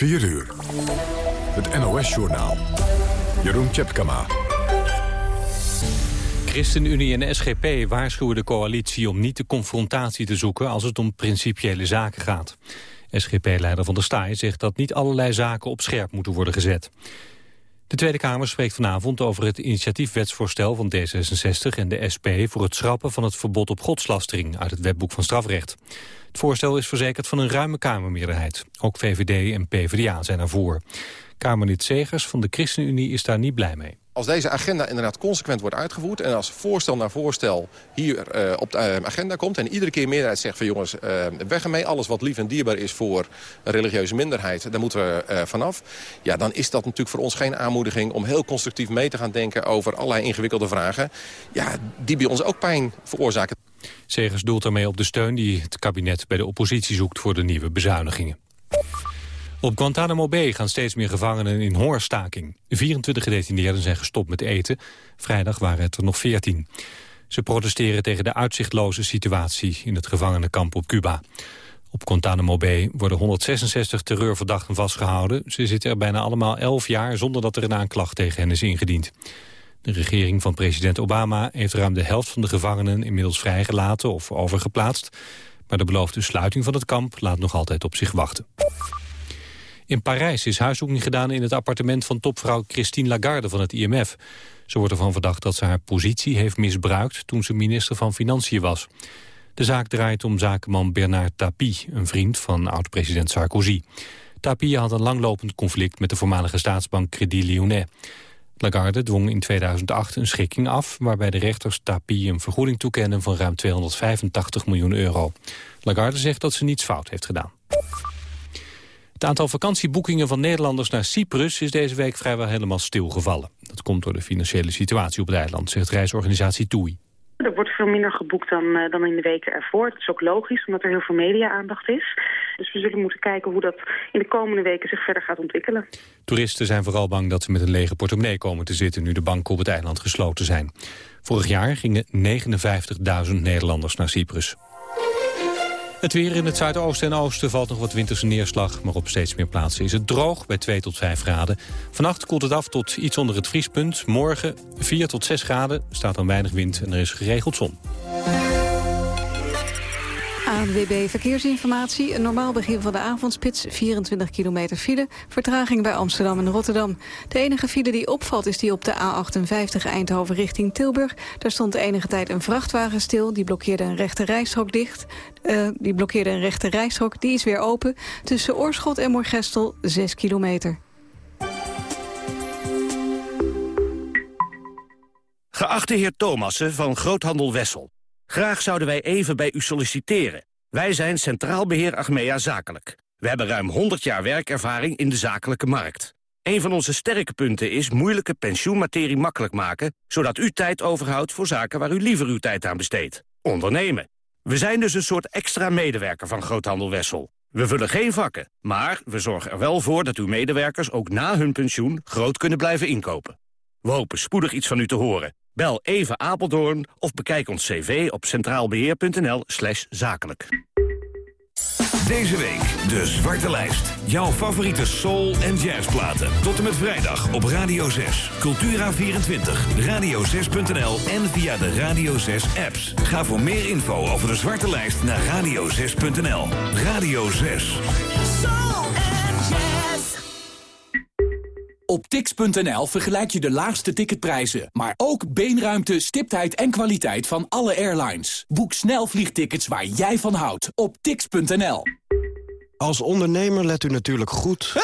4 uur. Het NOS-journaal. Jeroen Tjepkama. ChristenUnie en SGP waarschuwen de coalitie om niet de confrontatie te zoeken als het om principiële zaken gaat. SGP-leider Van der Staaij zegt dat niet allerlei zaken op scherp moeten worden gezet. De Tweede Kamer spreekt vanavond over het initiatiefwetsvoorstel van D66 en de SP voor het schrappen van het verbod op godslastering uit het wetboek van strafrecht. Het voorstel is verzekerd van een ruime Kamermeerderheid. Ook VVD en PvdA zijn ervoor. Kamerlid Segers van de ChristenUnie is daar niet blij mee. Als deze agenda inderdaad consequent wordt uitgevoerd... en als voorstel na voorstel hier uh, op de uh, agenda komt... en iedere keer meerderheid zegt van jongens, uh, weg ermee... alles wat lief en dierbaar is voor een religieuze minderheid... daar moeten we vanaf. Ja, dan is dat natuurlijk voor ons geen aanmoediging... om heel constructief mee te gaan denken over allerlei ingewikkelde vragen... Ja, die bij ons ook pijn veroorzaken. Segers doelt daarmee op de steun die het kabinet bij de oppositie zoekt... voor de nieuwe bezuinigingen. Op Guantanamo Bay gaan steeds meer gevangenen in hongerstaking. 24 gedetineerden zijn gestopt met eten. Vrijdag waren het er nog 14. Ze protesteren tegen de uitzichtloze situatie in het gevangenenkamp op Cuba. Op Guantanamo Bay worden 166 terreurverdachten vastgehouden. Ze zitten er bijna allemaal 11 jaar zonder dat er een aanklacht tegen hen is ingediend. De regering van president Obama heeft ruim de helft van de gevangenen inmiddels vrijgelaten of overgeplaatst. Maar de beloofde sluiting van het kamp laat nog altijd op zich wachten. In Parijs is huiszoeking gedaan in het appartement van topvrouw Christine Lagarde van het IMF. Ze wordt ervan verdacht dat ze haar positie heeft misbruikt toen ze minister van Financiën was. De zaak draait om zakenman Bernard Tapie, een vriend van oud-president Sarkozy. Tapie had een langlopend conflict met de voormalige staatsbank Crédit Lyonnais. Lagarde dwong in 2008 een schikking af... waarbij de rechters Tapie een vergoeding toekennen van ruim 285 miljoen euro. Lagarde zegt dat ze niets fout heeft gedaan. Het aantal vakantieboekingen van Nederlanders naar Cyprus is deze week vrijwel helemaal stilgevallen. Dat komt door de financiële situatie op het eiland, zegt reisorganisatie TUI. Er wordt veel minder geboekt dan, uh, dan in de weken ervoor. Dat is ook logisch, omdat er heel veel media-aandacht is. Dus we zullen moeten kijken hoe dat in de komende weken zich verder gaat ontwikkelen. Toeristen zijn vooral bang dat ze met een lege portemonnee komen te zitten... nu de banken op het eiland gesloten zijn. Vorig jaar gingen 59.000 Nederlanders naar Cyprus. Het weer in het zuidoosten en oosten valt nog wat winterse neerslag... maar op steeds meer plaatsen is het droog bij 2 tot 5 graden. Vannacht koelt het af tot iets onder het vriespunt. Morgen 4 tot 6 graden, staat dan weinig wind en er is geregeld zon. ANWB Verkeersinformatie. Een normaal begin van de avondspits, 24 kilometer file. Vertraging bij Amsterdam en Rotterdam. De enige file die opvalt is die op de A58 Eindhoven richting Tilburg. Daar stond enige tijd een vrachtwagen stil. Die blokkeerde een rechte rijstrook dicht. Uh, die blokkeerde een rechte rijstrook. Die is weer open. Tussen Oorschot en Moorgestel 6 kilometer. Geachte heer Thomassen van Groothandel Wessel. Graag zouden wij even bij u solliciteren. Wij zijn Centraal Beheer Achmea Zakelijk. We hebben ruim 100 jaar werkervaring in de zakelijke markt. Een van onze sterke punten is moeilijke pensioenmaterie makkelijk maken... zodat u tijd overhoudt voor zaken waar u liever uw tijd aan besteedt. Ondernemen. We zijn dus een soort extra medewerker van Groothandel Wessel. We vullen geen vakken, maar we zorgen er wel voor dat uw medewerkers... ook na hun pensioen groot kunnen blijven inkopen. We hopen spoedig iets van u te horen. Bel even Apeldoorn of bekijk ons cv op centraalbeheer.nl zakelijk. Deze week de Zwarte Lijst. Jouw favoriete soul- en jazzplaten. Tot en met vrijdag op Radio 6. Cultura24, radio6.nl en via de Radio 6 apps. Ga voor meer info over de Zwarte Lijst naar radio6.nl. Radio 6. Soul and jazz. Op tix.nl vergelijk je de laagste ticketprijzen, maar ook beenruimte, stiptheid en kwaliteit van alle airlines. Boek snel vliegtickets waar jij van houdt op tix.nl. Als ondernemer let u natuurlijk goed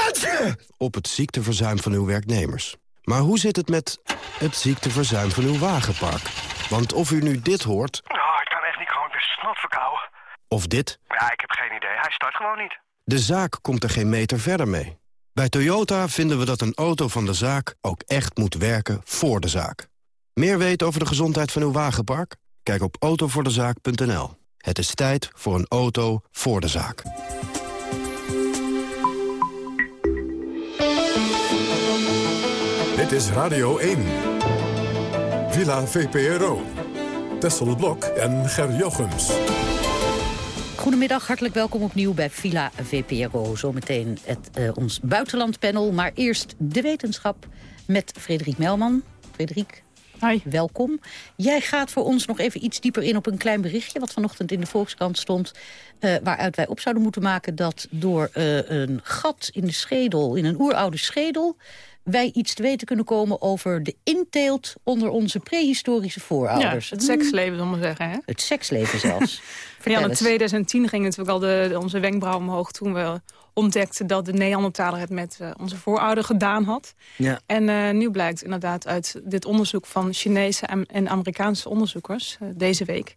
op het ziekteverzuim van uw werknemers. Maar hoe zit het met het ziekteverzuim van uw wagenpark? Want of u nu dit hoort... Oh, ik kan echt niet gewoon weer snot verkouden. Of dit... Ja, ik heb geen idee. Hij start gewoon niet. De zaak komt er geen meter verder mee. Bij Toyota vinden we dat een auto van de zaak ook echt moet werken voor de zaak. Meer weten over de gezondheid van uw wagenpark? Kijk op autovoordezaak.nl. Het is tijd voor een auto voor de zaak. Dit is Radio 1. Villa VPRO. Tessel Blok en Ger Jochems. Goedemiddag, hartelijk welkom opnieuw bij Villa VPRO. Zometeen het, uh, ons buitenlandpanel, maar eerst de wetenschap met Frederik Melman. Frederik, Hi. welkom. Jij gaat voor ons nog even iets dieper in op een klein berichtje... wat vanochtend in de Volkskrant stond... Uh, waaruit wij op zouden moeten maken dat door uh, een gat in de schedel... in een oeroude schedel wij iets te weten kunnen komen over de inteelt onder onze prehistorische voorouders. Ja, het seksleven, zal maar zeggen. Hè? Het seksleven zelfs. ja, in 2010 ging natuurlijk al de, onze wenkbrauw omhoog toen we ontdekten dat de Neandertaler het met uh, onze voorouder gedaan had. Ja. En uh, nu blijkt inderdaad uit dit onderzoek van Chinese en, en Amerikaanse onderzoekers uh, deze week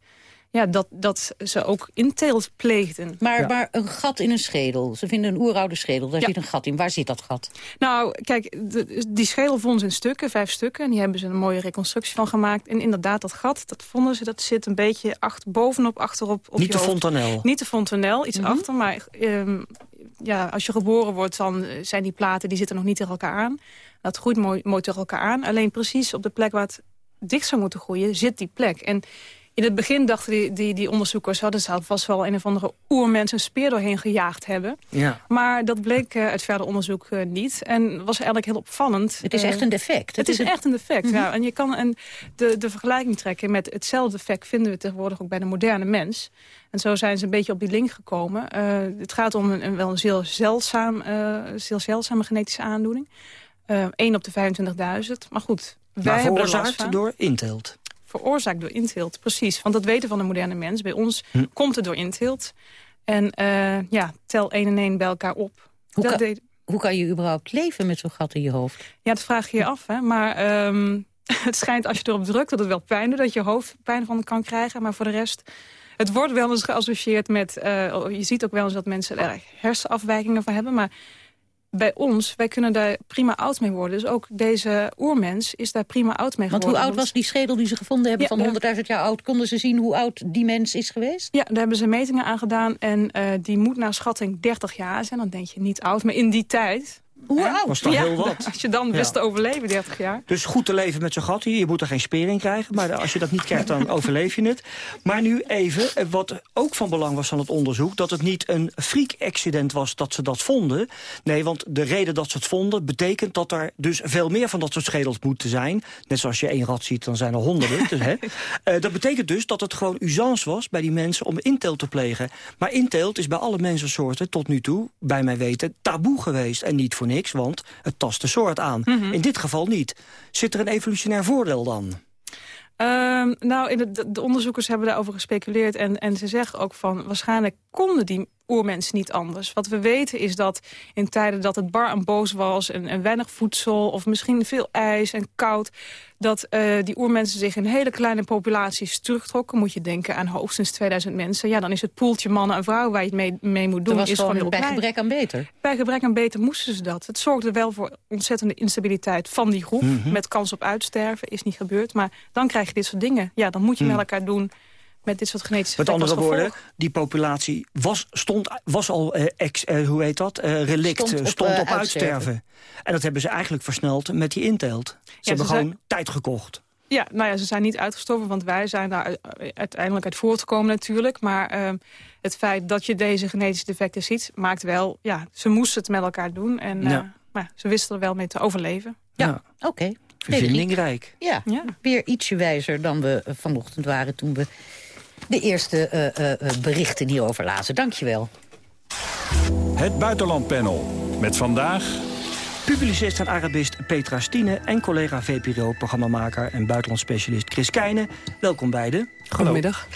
ja, dat, dat ze ook inteelt pleegden. Maar, maar een gat in een schedel. Ze vinden een oeroude schedel, daar Ja. zit een gat in. Waar zit dat gat? Nou, kijk, de- die schedel vonden ze in stukken, vijf stukken. En die hebben ze een mooie reconstructie van gemaakt. En inderdaad, dat gat, dat vonden ze, dat zit een beetje achter, bovenop, achterop. Op Niet de fontanel. Niet de fontanel, iets achter. Maar ehm, ja, als je geboren wordt, dan eh, zijn die platen, die zitten nog niet tegen elkaar aan. Dat groeit mooi, mooi tegen elkaar aan. Alleen precies op de plek waar het dicht zou moeten groeien, zit die plek. En in het begin dachten die, die, die onderzoekers... hadden ze vast wel een of andere oermens een speer doorheen gejaagd hebben. Ja. Maar dat bleek eh, uit verder onderzoek eh, niet. En was eigenlijk heel opvallend. Het is Eh, echt een defect. Het, is, echt een defect, ja. En je kan een, de, de vergelijking trekken met hetzelfde defect... vinden we tegenwoordig ook bij de moderne mens. En zo zijn ze een beetje op die link gekomen. Eh, het gaat om een, een wel een zeer, zeldzaam, eh, zeer zeldzame genetische aandoening. Eh 1 op de 25.000. Maar goed, wij Maar er veroorzaakt door inteelt. Veroorzaakt door inteelt, precies. Want dat weten we van de moderne mens. Bij ons Hm. komt het door inteelt. En eh, ja, tel 1 en 1 bij elkaar op. Hoe Dat kan- deed- Hoe kan je überhaupt leven met zo'n gat in je hoofd? ja, dat vraag je je af. Hè? Maar ehm, het schijnt als je erop drukt dat het wel pijn doet. Dat je hoofdpijn van kan krijgen. Maar voor de rest... Het wordt wel eens geassocieerd met... eh, je ziet ook wel eens dat mensen er hersenafwijkingen van hebben. Maar bij ons, wij kunnen daar prima oud mee worden. Dus ook deze oermens is daar prima oud mee Want geworden. hoe oud was die schedel die ze gevonden hebben Ja, van ja. 100.000 jaar oud? Konden ze zien hoe oud die mens is geweest? Ja, daar hebben ze metingen aan gedaan. En eh, die moet naar schatting 30 jaar zijn. Dan denk je niet oud. Maar in die tijd... Hoe oud? Was toch Ja, heel wat? Als je dan wist te overleven, 30 jaar. Dus goed te leven met zo'n gat hier. Je moet er geen speer in krijgen. Maar als je dat niet krijgt, dan overleef je het. Maar nu even, eh, wat ook van belang was van het onderzoek... dat het niet een freak-accident was dat ze dat vonden. Nee, want de reden dat ze het vonden... betekent dat er dus veel meer van dat soort schedels moeten zijn. Net zoals je één rat ziet, dan zijn er honderden. dus, hè. Eh, dat betekent dus dat het gewoon usance was bij die mensen... om inteelt te plegen. Maar inteelt is bij alle mensensoorten tot nu toe, bij mij weten... taboe geweest. En niet voor niks, want het tast de soort aan. In dit geval niet. Zit er een evolutionair voordeel dan? Ehm, nou, in de, de- de onderzoekers hebben daarover gespeculeerd. En, en ze zeggen ook van, waarschijnlijk konden die oermensen niet anders. Wat we weten is dat in tijden dat het bar en boos was... en, en weinig voedsel of misschien veel ijs en koud... dat eh, die oermensen zich in hele kleine populaties terugtrokken. Moet je denken aan hoogstens 2000 mensen. Ja, dan is het poeltje mannen en vrouwen waar je het mee, mee moet doen... Was is gewoon heel bij klein. gebrek aan beter. Bij gebrek aan beter moesten ze dat. Het zorgde wel voor ontzettende instabiliteit van die groep. Mhm. Met kans op uitsterven, is niet gebeurd. Maar dan krijg je dit soort dingen. Ja, dan moet je met elkaar doen met dit soort genetische. Met andere woorden, die populatie was, stond, was al, eh, ex, eh, hoe heet dat, eh, relict, Stond op, stond op uitsterven. uitsterven. En dat hebben ze eigenlijk versneld met die inteelt. Ze hebben ze gewoon zijn- tijd gekocht. Ja, nou ja, ze zijn niet uitgestorven, want wij zijn daar uiteindelijk uit voortgekomen natuurlijk. Maar ehm, het feit dat je deze genetische defecten ziet, maakt wel... Ja, ze moesten het met elkaar doen en eh, Ja. maar ze wisten er wel mee te overleven. Ja, oké. Vindingrijk. Ja, Ja. weer ietsje wijzer dan we vanochtend waren... toen we de eerste eh, eh, eh, berichten hierover lazen. Dank je wel. Het Buitenlandpanel. Met vandaag... Publicist en Arabist Petra Stine en collega VPRO-programmamaker en buitenlandspecialist Chris Keijnen. Welkom beiden. Goedemiddag.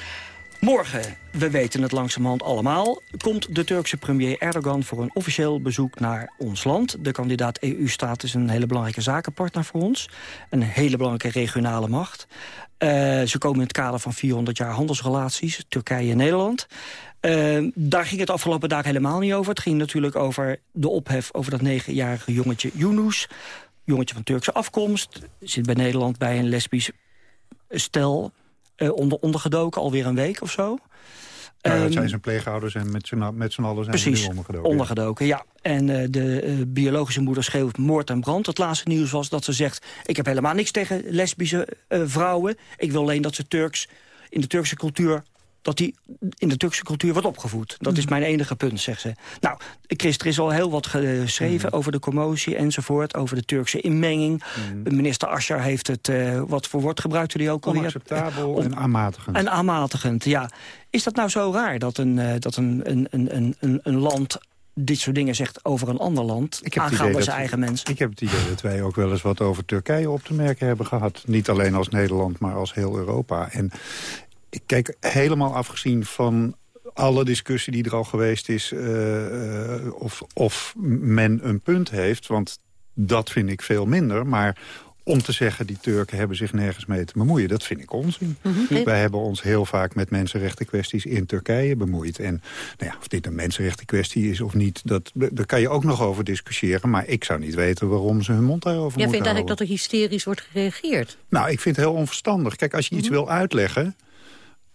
Morgen, we weten het langzamerhand allemaal... komt de Turkse premier Erdogan voor een officieel bezoek naar ons land. De kandidaat EU-staat is een hele belangrijke zakenpartner voor ons. Een hele belangrijke regionale macht. Eh, ze komen in het kader van 400 jaar handelsrelaties, Turkije en Nederland. Eh, daar ging het afgelopen dagen helemaal niet over. Het ging natuurlijk over de ophef over dat negenjarige jongetje Yunus. Jongetje van Turkse afkomst. Zit bij Nederland bij een lesbisch stel eh, onder, ondergedoken, alweer een week of zo. Ja, Ehm, zijn zijn pleegouders en met z'n met z'n allen zijn ze Precies, ondergedoken. ondergedoken, ja. En eh, de eh, biologische moeder schreeuwt moord en brand. Het laatste nieuws was dat ze zegt... ik heb helemaal niks tegen lesbische eh, vrouwen. Ik wil alleen dat ze Turks, in de Turkse cultuur dat hij in de Turkse cultuur wordt opgevoed. Dat is Mhm. mijn enige punt, zegt ze. Nou, Christ, er is al heel wat geschreven Mhm. over de commotie enzovoort. Over de Turkse inmenging. Mhm. Minister Asscher heeft het, eh, wat voor woord gebruikte hij ook alweer? Onacceptabel On- en aanmatigend. En aanmatigend, ja. Is dat nou zo raar dat een, eh, dat een, een, een, een, een land dit soort dingen zegt over een ander land... Ik heb, aangaande zijn eigen mensen? ik heb het idee dat wij ook wel eens wat over Turkije op te merken hebben gehad. Niet alleen als Nederland, maar als heel Europa. En ik kijk helemaal afgezien van alle discussie die er al geweest is... eh, eh, of, of men een punt heeft, want dat vind ik veel minder. Maar om te zeggen, die Turken hebben zich nergens mee te bemoeien... dat vind ik onzin. Mhm. Wij hebben ons heel vaak met mensenrechten kwesties in Turkije bemoeid. En nou ja, of dit een mensenrechten kwestie is of niet... Dat, daar kan je ook nog over discussiëren. Maar ik zou niet weten waarom ze hun mond daarover Jij moeten vindt eigenlijk houden. dat er hysterisch wordt gereageerd? Nou, ik vind het heel onverstandig. Kijk, als je iets wil uitleggen...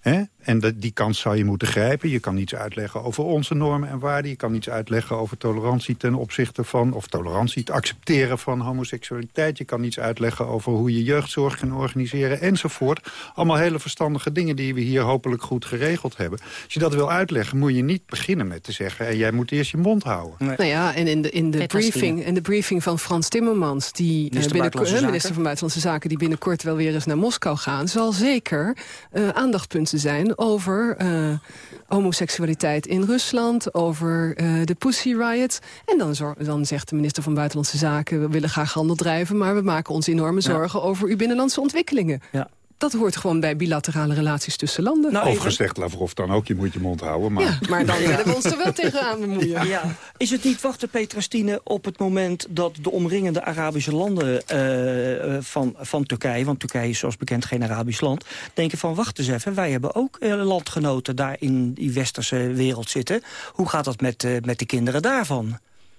Hè, en dat, die kans zou je moeten grijpen. Je kan iets uitleggen over onze normen en waarden. Je kan iets uitleggen over tolerantie ten opzichte van... of tolerantie, het accepteren van homoseksualiteit. Je kan iets uitleggen over hoe je jeugdzorg kan organiseren enzovoort. Allemaal hele verstandige dingen die we hier hopelijk goed geregeld hebben. Als je dat wil uitleggen, moet je niet beginnen met te zeggen... en jij moet eerst je mond houden. Nou ja, en in de, in de, briefing, in de briefing van Frans Timmermans... die eh, Minister binnenkort, Zaken. minister van Buitenlandse Zaken... die binnenkort wel weer eens naar Moskou gaan... zal zeker eh, aandachtspunten zijn over eh, homoseksualiteit in Rusland... over eh, de Pussy Riot. En dan, dan zegt de minister van Buitenlandse Zaken... we willen graag handel drijven, maar we maken ons enorme zorgen... over uw binnenlandse ontwikkelingen. Ja. Dat hoort gewoon bij bilaterale relaties tussen landen. Nou, Overigens zegt Lavrov dan ook, je moet je mond houden. Maar... ja, maar dan willen we ons er wel tegenaan bemoeien. Ja. Is het niet wachten, Petra Stine, op het moment dat de omringende Arabische landen eh, eh, van, van Turkije... want Turkije is zoals bekend geen Arabisch land... denken van wacht eens even, wij hebben ook eh, landgenoten daar in die westerse wereld zitten. Hoe gaat dat met, eh, met de kinderen daarvan?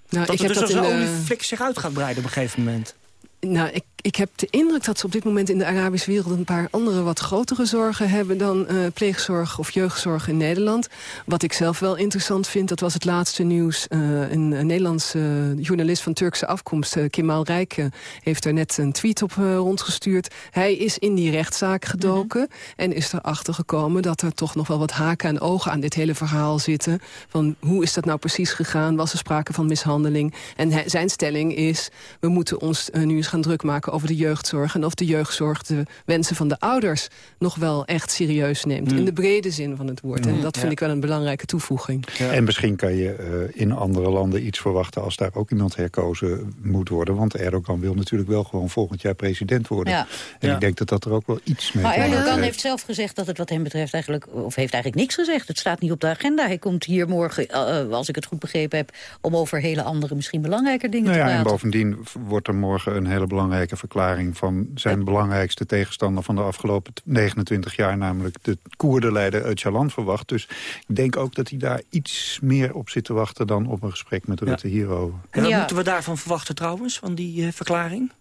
Nou, dat ik er heb dus dat als een de- olieflik zich uit gaat breiden op een gegeven moment. Nou, ik, ik heb de indruk dat ze op dit moment in de Arabische wereld... een paar andere wat grotere zorgen hebben dan eh, pleegzorg of jeugdzorg in Nederland. Wat ik zelf wel interessant vind, dat was het laatste nieuws. Eh, een, een Nederlandse journalist van Turkse afkomst, eh, Kemal Rijke... heeft er net een tweet op eh, rondgestuurd. Hij is in die rechtszaak gedoken en is erachter gekomen... dat er toch nog wel wat haken en ogen aan dit hele verhaal zitten. Van hoe is dat nou precies gegaan? Was er sprake van mishandeling? En hij- zijn stelling is, we moeten ons eh, nu eens gaan druk maken over de jeugdzorg... en of de jeugdzorg de wensen van de ouders nog wel echt serieus neemt. Mm. In de brede zin van het woord. En Mm. dat vind Ja. ik wel een belangrijke toevoeging. En misschien kan je eh, in andere landen iets verwachten... als daar ook iemand herkozen moet worden. Want Erdogan wil natuurlijk wel gewoon volgend jaar president worden. Ja. En Ja. ik denk dat dat er ook wel iets mee Maar te maken Erdogan heeft. heeft zelf gezegd dat het wat hem betreft eigenlijk... of heeft eigenlijk niks gezegd. Het staat niet op de agenda. Hij komt hier morgen, eh, als ik het goed begrepen heb... om over hele andere, misschien belangrijker dingen Nou te ja, en praten. bovendien wordt er morgen een hele belangrijke verklaring... van zijn belangrijkste tegenstander van de afgelopen t- 29 jaar... namelijk de Koerdenleider Öcalan verwacht. Dus ik denk ook dat hij daar iets meer op zit te wachten... dan op een gesprek met Rutte hierover. En wat moeten we daarvan verwachten trouwens, van die eh, verklaring?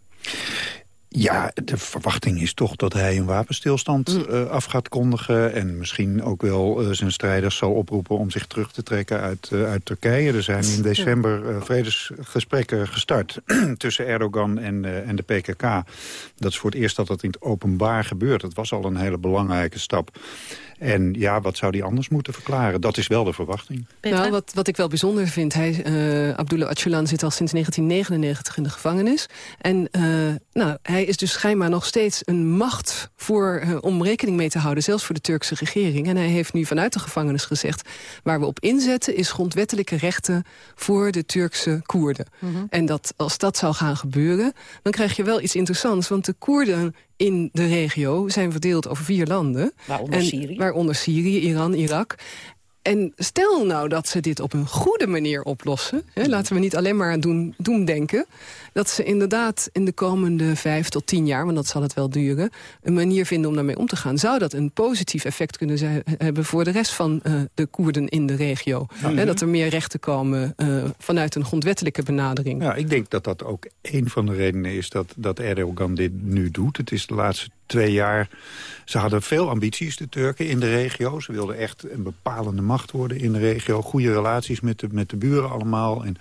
Ja, de verwachting is toch dat hij een wapenstilstand Mm. eh, af gaat kondigen... en misschien ook wel eh, zijn strijders zal oproepen om zich terug te trekken uit, eh, uit Turkije. Er zijn in december vredesgesprekken gestart tussen Erdogan en, en de PKK. Dat is voor het eerst dat dat in het openbaar gebeurt. Dat was al een hele belangrijke stap. En ja, wat zou hij anders moeten verklaren? Dat is wel de verwachting. Nou, wat, wat ik wel bijzonder vind, hij, eh Abdullah Öcalan zit al sinds 1999 in de gevangenis. En eh, nou, hij is dus schijnbaar nog steeds een macht voor, eh, om rekening mee te houden, zelfs voor de Turkse regering. En hij heeft nu vanuit de gevangenis gezegd, waar we op inzetten is grondwettelijke rechten voor de Turkse Koerden. En dat, als dat zou gaan gebeuren, dan krijg je wel iets interessants, want de Koerden in de regio zijn verdeeld over vier landen. Waaronder En- Syrië. Waaronder Syrië, Iran, Irak. En stel nou dat ze dit op een goede manier oplossen... Hè, laten we niet alleen maar aan doen, doemdenken... dat ze inderdaad in de komende vijf tot tien jaar... want dat zal het wel duren... een manier vinden om daarmee om te gaan. Zou dat een positief effect kunnen zijn, hebben... voor de rest van eh, de Koerden in de regio? Mhm. Dat er meer rechten komen eh, vanuit een grondwettelijke benadering. Ja, ik denk dat dat ook een van de redenen is dat, dat Erdogan dit nu doet. Het is de laatste twee jaar ze hadden veel ambities, de Turken, in de regio. Ze wilden echt een bepalende macht worden in de regio. Goede relaties met de, met de buren allemaal. En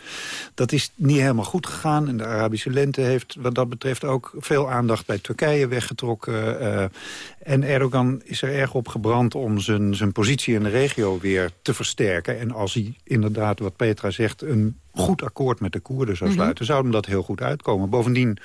dat is niet helemaal goed gegaan. En de Arabische lente heeft wat dat betreft ook veel aandacht bij Turkije weggetrokken. Uh, en Erdogan is er erg op gebrand om zijn, zijn positie in de regio weer te versterken. En als hij inderdaad, wat Petra zegt, een goed akkoord met de Koerden zou mhm. sluiten... zou hem dat heel goed uitkomen. Bovendien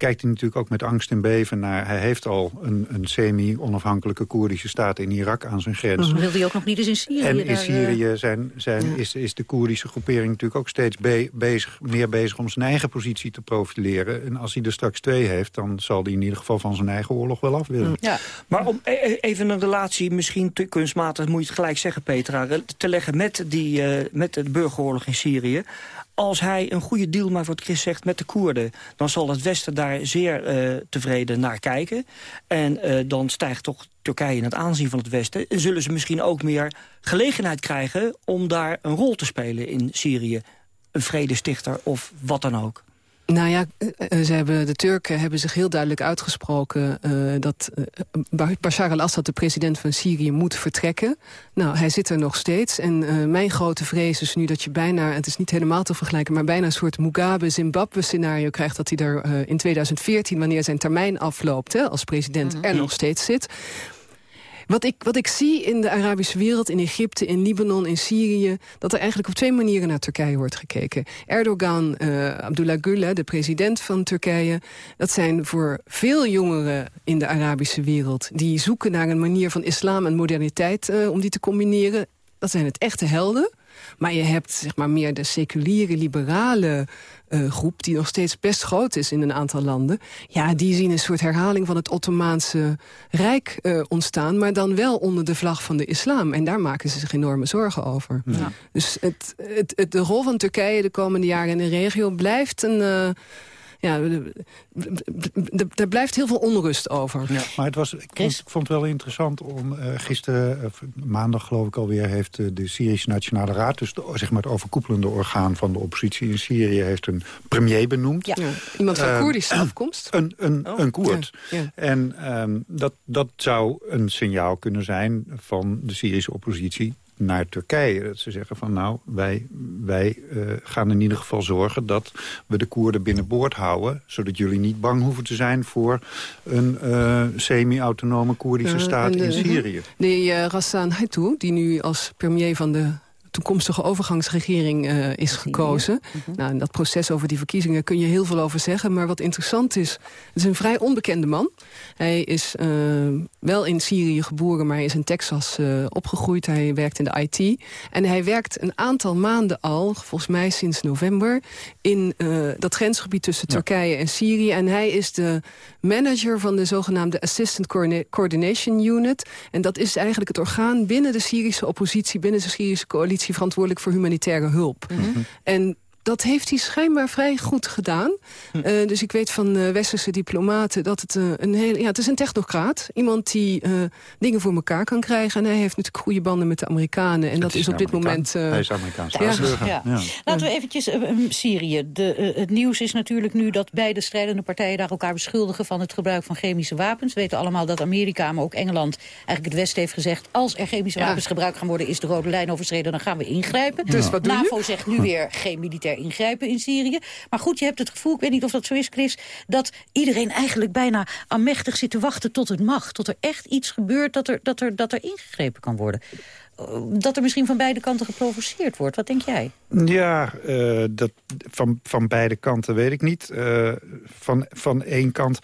kijkt hij natuurlijk ook met angst en beven naar... hij heeft al een, een semi-onafhankelijke Koerdische staat in Irak aan zijn grens. Maar wil hij ook nog niet eens in Syrië? En in Syrië eh, zijn, zijn, is, is de Koerdische groepering natuurlijk ook steeds bezig, meer bezig... om zijn eigen positie te profileren. En als hij er straks twee heeft, dan zal hij in ieder geval van zijn eigen oorlog wel af willen. Ja. Maar om e- e- even een relatie, misschien te kunstmatig moet je het gelijk zeggen, Petra... te leggen met, die, uh, met de burgeroorlog in Syrië als hij een goede deal maakt, wat Chris zegt, met de Koerden... dan zal het Westen daar zeer uh, tevreden naar kijken. En uh, dan stijgt toch Turkije in het aanzien van het Westen. En zullen ze misschien ook meer gelegenheid krijgen... om daar een rol te spelen in Syrië. Een vredestichter of wat dan ook. Nou ja, eh, eh, ze hebben, de Turken hebben zich heel duidelijk uitgesproken... Uh, dat Bashar al-Assad, de president van Syrië, moet vertrekken. Nou, hij zit er nog steeds. En uh, mijn grote vrees is nu dat je bijna... het is niet helemaal te vergelijken... maar bijna een soort Mugabe-Zimbabwe-scenario krijgt... dat hij er in 2014, wanneer zijn termijn afloopt hè, als president... -hmm. er nog steeds zit. Wat ik, wat ik zie in de Arabische wereld, in Egypte, in Libanon, in Syrië... dat er eigenlijk op twee manieren naar Turkije wordt gekeken. Erdogan, uh, Abdullah Gül, de president van Turkije... dat zijn voor veel jongeren in de Arabische wereld... die zoeken naar een manier van islam en moderniteit uh, om die te combineren. Dat zijn het echte helden. Maar je hebt zeg maar, meer de seculiere, liberale uh, groep... die nog steeds best groot is in een aantal landen... ja, die zien een soort herhaling van het Ottomaanse Rijk uh, ontstaan... maar dan wel onder de vlag van de islam. En daar maken ze zich enorme zorgen over. Ja. Dus het, het, het, de rol van Turkije de komende jaren in de regio blijft een... Uh, ja, er blijft heel veel onrust over. Ja. Maar het was, ik, vond, ik vond het wel interessant om uh, gisteren, uh, maandag geloof ik alweer... heeft uh, de Syrische Nationale Raad, dus de, zeg maar het overkoepelende orgaan van de oppositie in Syrië... heeft een premier benoemd. Ja. Iemand van Koerdische afkomst? Een, een, oh. een Koerd. Ja. En um, dat, dat zou een signaal kunnen zijn van de Syrische oppositie naar Turkije. Dat ze zeggen van nou, wij, wij uh, gaan in ieder geval zorgen... dat we de Koerden binnenboord houden... zodat jullie niet bang hoeven te zijn voor een uh, semi-autonome Koerdische uh, staat in Syrië. De uh, Rassan Haitou, die nu als premier van de toekomstige overgangsregering uh, is gekozen. Mhm. nou, in dat proces over die verkiezingen kun je heel veel over zeggen. Maar wat interessant is, het is een vrij onbekende man. Hij is uh, wel in Syrië geboren, maar hij is in Texas uh, opgegroeid. Hij werkt in de IT. En hij werkt een aantal maanden al, volgens mij sinds november... in dat grensgebied tussen ja. Turkije en Syrië. En hij is de manager van de zogenaamde Assistant Coordination Unit. En dat is eigenlijk het orgaan binnen de Syrische oppositie... binnen de Syrische coalitie verantwoordelijk voor humanitaire hulp. Mm -hmm. En dat heeft hij schijnbaar vrij goed gedaan. Hm. Uh, dus ik weet van uh, westerse diplomaten dat het uh, een heel... Ja, het is een technocraat. Iemand die dingen voor elkaar kan krijgen. En hij heeft natuurlijk goede banden met de Amerikanen. En het dat is, is op dit Amerikaan. moment... hij is Amerikaans ja. Ja. Ja. Laten we eventjes... Syrië. De, het nieuws is natuurlijk nu dat beide strijdende partijen... daar elkaar beschuldigen van het gebruik van chemische wapens. We weten allemaal dat Amerika, maar ook Engeland... eigenlijk het Westen heeft gezegd... als er chemische wapens gebruikt gaan worden... is de rode lijn overschreden, dan gaan we ingrijpen. Dus wat NAVO zegt nu weer geen militair ingrijpen in Syrië. Maar goed, je hebt het gevoel, ik weet niet of dat zo is, Chris... dat iedereen eigenlijk bijna aanmächtig zit te wachten tot het mag. Tot er echt iets gebeurt dat er, dat er, dat er ingegrepen kan worden dat er misschien van beide kanten geprovoceerd wordt. Wat denk jij? Ja, uh, dat, van, van beide kanten weet ik niet. Uh, van, van één kant...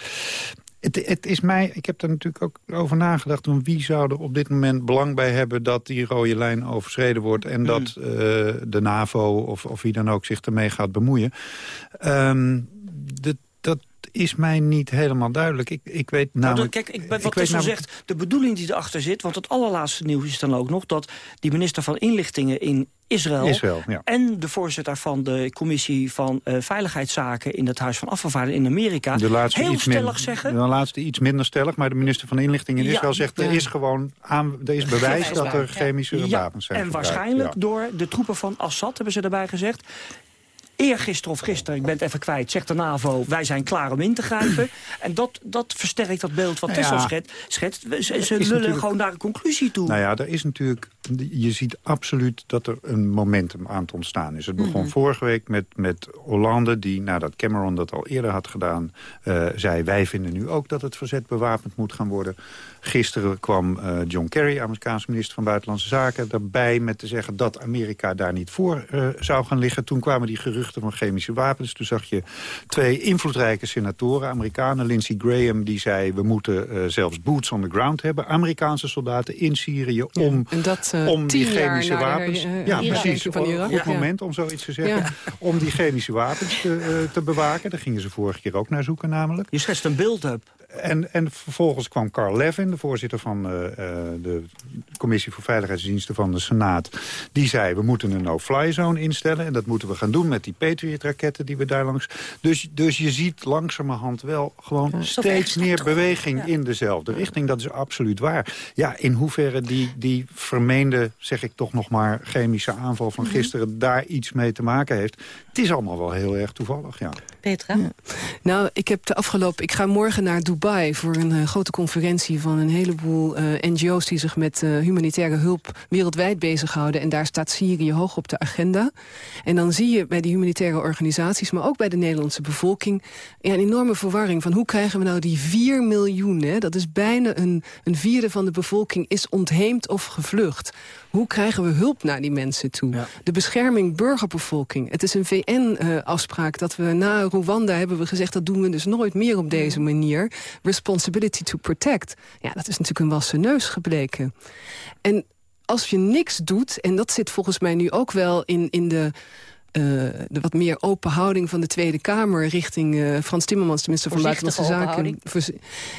Het, het, is mij, ik heb er natuurlijk ook over nagedacht... Om wie zou er op dit moment belang bij hebben... dat die rode lijn overschreden wordt... en mm. dat uh, de NAVO of, of wie dan ook zich ermee gaat bemoeien. Um, dat is mij niet helemaal duidelijk. Ik, ik weet namelijk... Nou, kijk, ik, wat Tessel namelijk... zegt, de bedoeling die erachter zit... want het allerlaatste nieuws is dan ook nog... dat die minister van Inlichtingen in Israël, Israël ja. en de voorzitter van de commissie van uh, veiligheidszaken... in het Huis van Afgevaardigden in Amerika... De laatste heel iets stellig zeggen... De laatste iets minder stellig, maar de minister van Inlichtingen in Israël zegt... er is gewoon aan, er is bewijs dat er chemische ja, wapens zijn En waarschijnlijk door de troepen van Assad, hebben ze daarbij gezegd Eergisteren of gisteren, ik ben het even kwijt, zegt de NAVO... wij zijn klaar om in te grijpen. en dat, dat versterkt dat beeld wat Nou Tessel ja, schetst. schetst. Ze, ze lullen natuurlijk- gewoon naar een conclusie toe. Nou ja, er is natuurlijk, je ziet absoluut dat er een momentum aan het ontstaan is. Het begon Mhm. vorige week met, met Hollande, die nadat Cameron dat al eerder had gedaan... eh, zei, wij vinden nu ook dat het verzet bewapend moet gaan worden. Gisteren kwam eh, John Kerry, Amerikaanse minister van Buitenlandse Zaken... daarbij met te zeggen dat Amerika daar niet voor eh, zou gaan liggen. Toen kwamen die geruchten van chemische wapens. Toen zag je twee invloedrijke senatoren, Amerikanen. Lindsey Graham, die zei, we moeten eh, zelfs boots on the ground hebben. Amerikaanse soldaten in Syrië om, dat, om die chemische de wapens... ja, Irak. precies. van Irak. Goed Ja. moment om zoiets te zeggen. Ja. Om die chemische wapens te, eh, te bewaken. Daar gingen ze vorige keer ook naar zoeken namelijk. Je schetst een beeld up. En, en vervolgens kwam Carl Levin, de voorzitter van eh, eh, de Commissie voor Veiligheidsdiensten van de Senaat. Die zei, we moeten een no-fly zone instellen. En dat moeten we gaan doen met die Patriot-raketten die we daar langs... Dus, dus je ziet langzamerhand wel gewoon steeds meer beweging in dezelfde richting. Dat is absoluut waar. Ja, in hoeverre die, die vermeende, zeg ik toch nog maar, chemische aanval van gisteren... daar iets mee te maken heeft. Het is allemaal wel heel erg toevallig, ja. Nou, ik heb de afgelopen... Ik ga morgen naar Dubai voor een eh, grote conferentie... van een heleboel eh, NGO's die zich met eh, humanitaire hulp wereldwijd bezighouden. En daar staat Syrië hoog op de agenda. En dan zie je bij die humanitaire organisaties... maar ook bij de Nederlandse bevolking... Ja, een enorme verwarring van hoe krijgen we nou die 4 miljoen... Hè, dat is bijna een, een vierde van de bevolking is ontheemd of gevlucht. Hoe krijgen we hulp naar die mensen toe? De bescherming burgerbevolking. Het is een VN-afspraak dat we na Rwanda hebben we gezegd... dat doen we dus nooit meer op deze manier. Responsibility to protect. Ja, dat is natuurlijk een wassen neus gebleken. En als je niks doet, en dat zit volgens mij nu ook wel in, in de... eh, de wat meer open houding van de Tweede Kamer... richting eh, Frans Timmermans, de minister van Buitenlandse Zaken.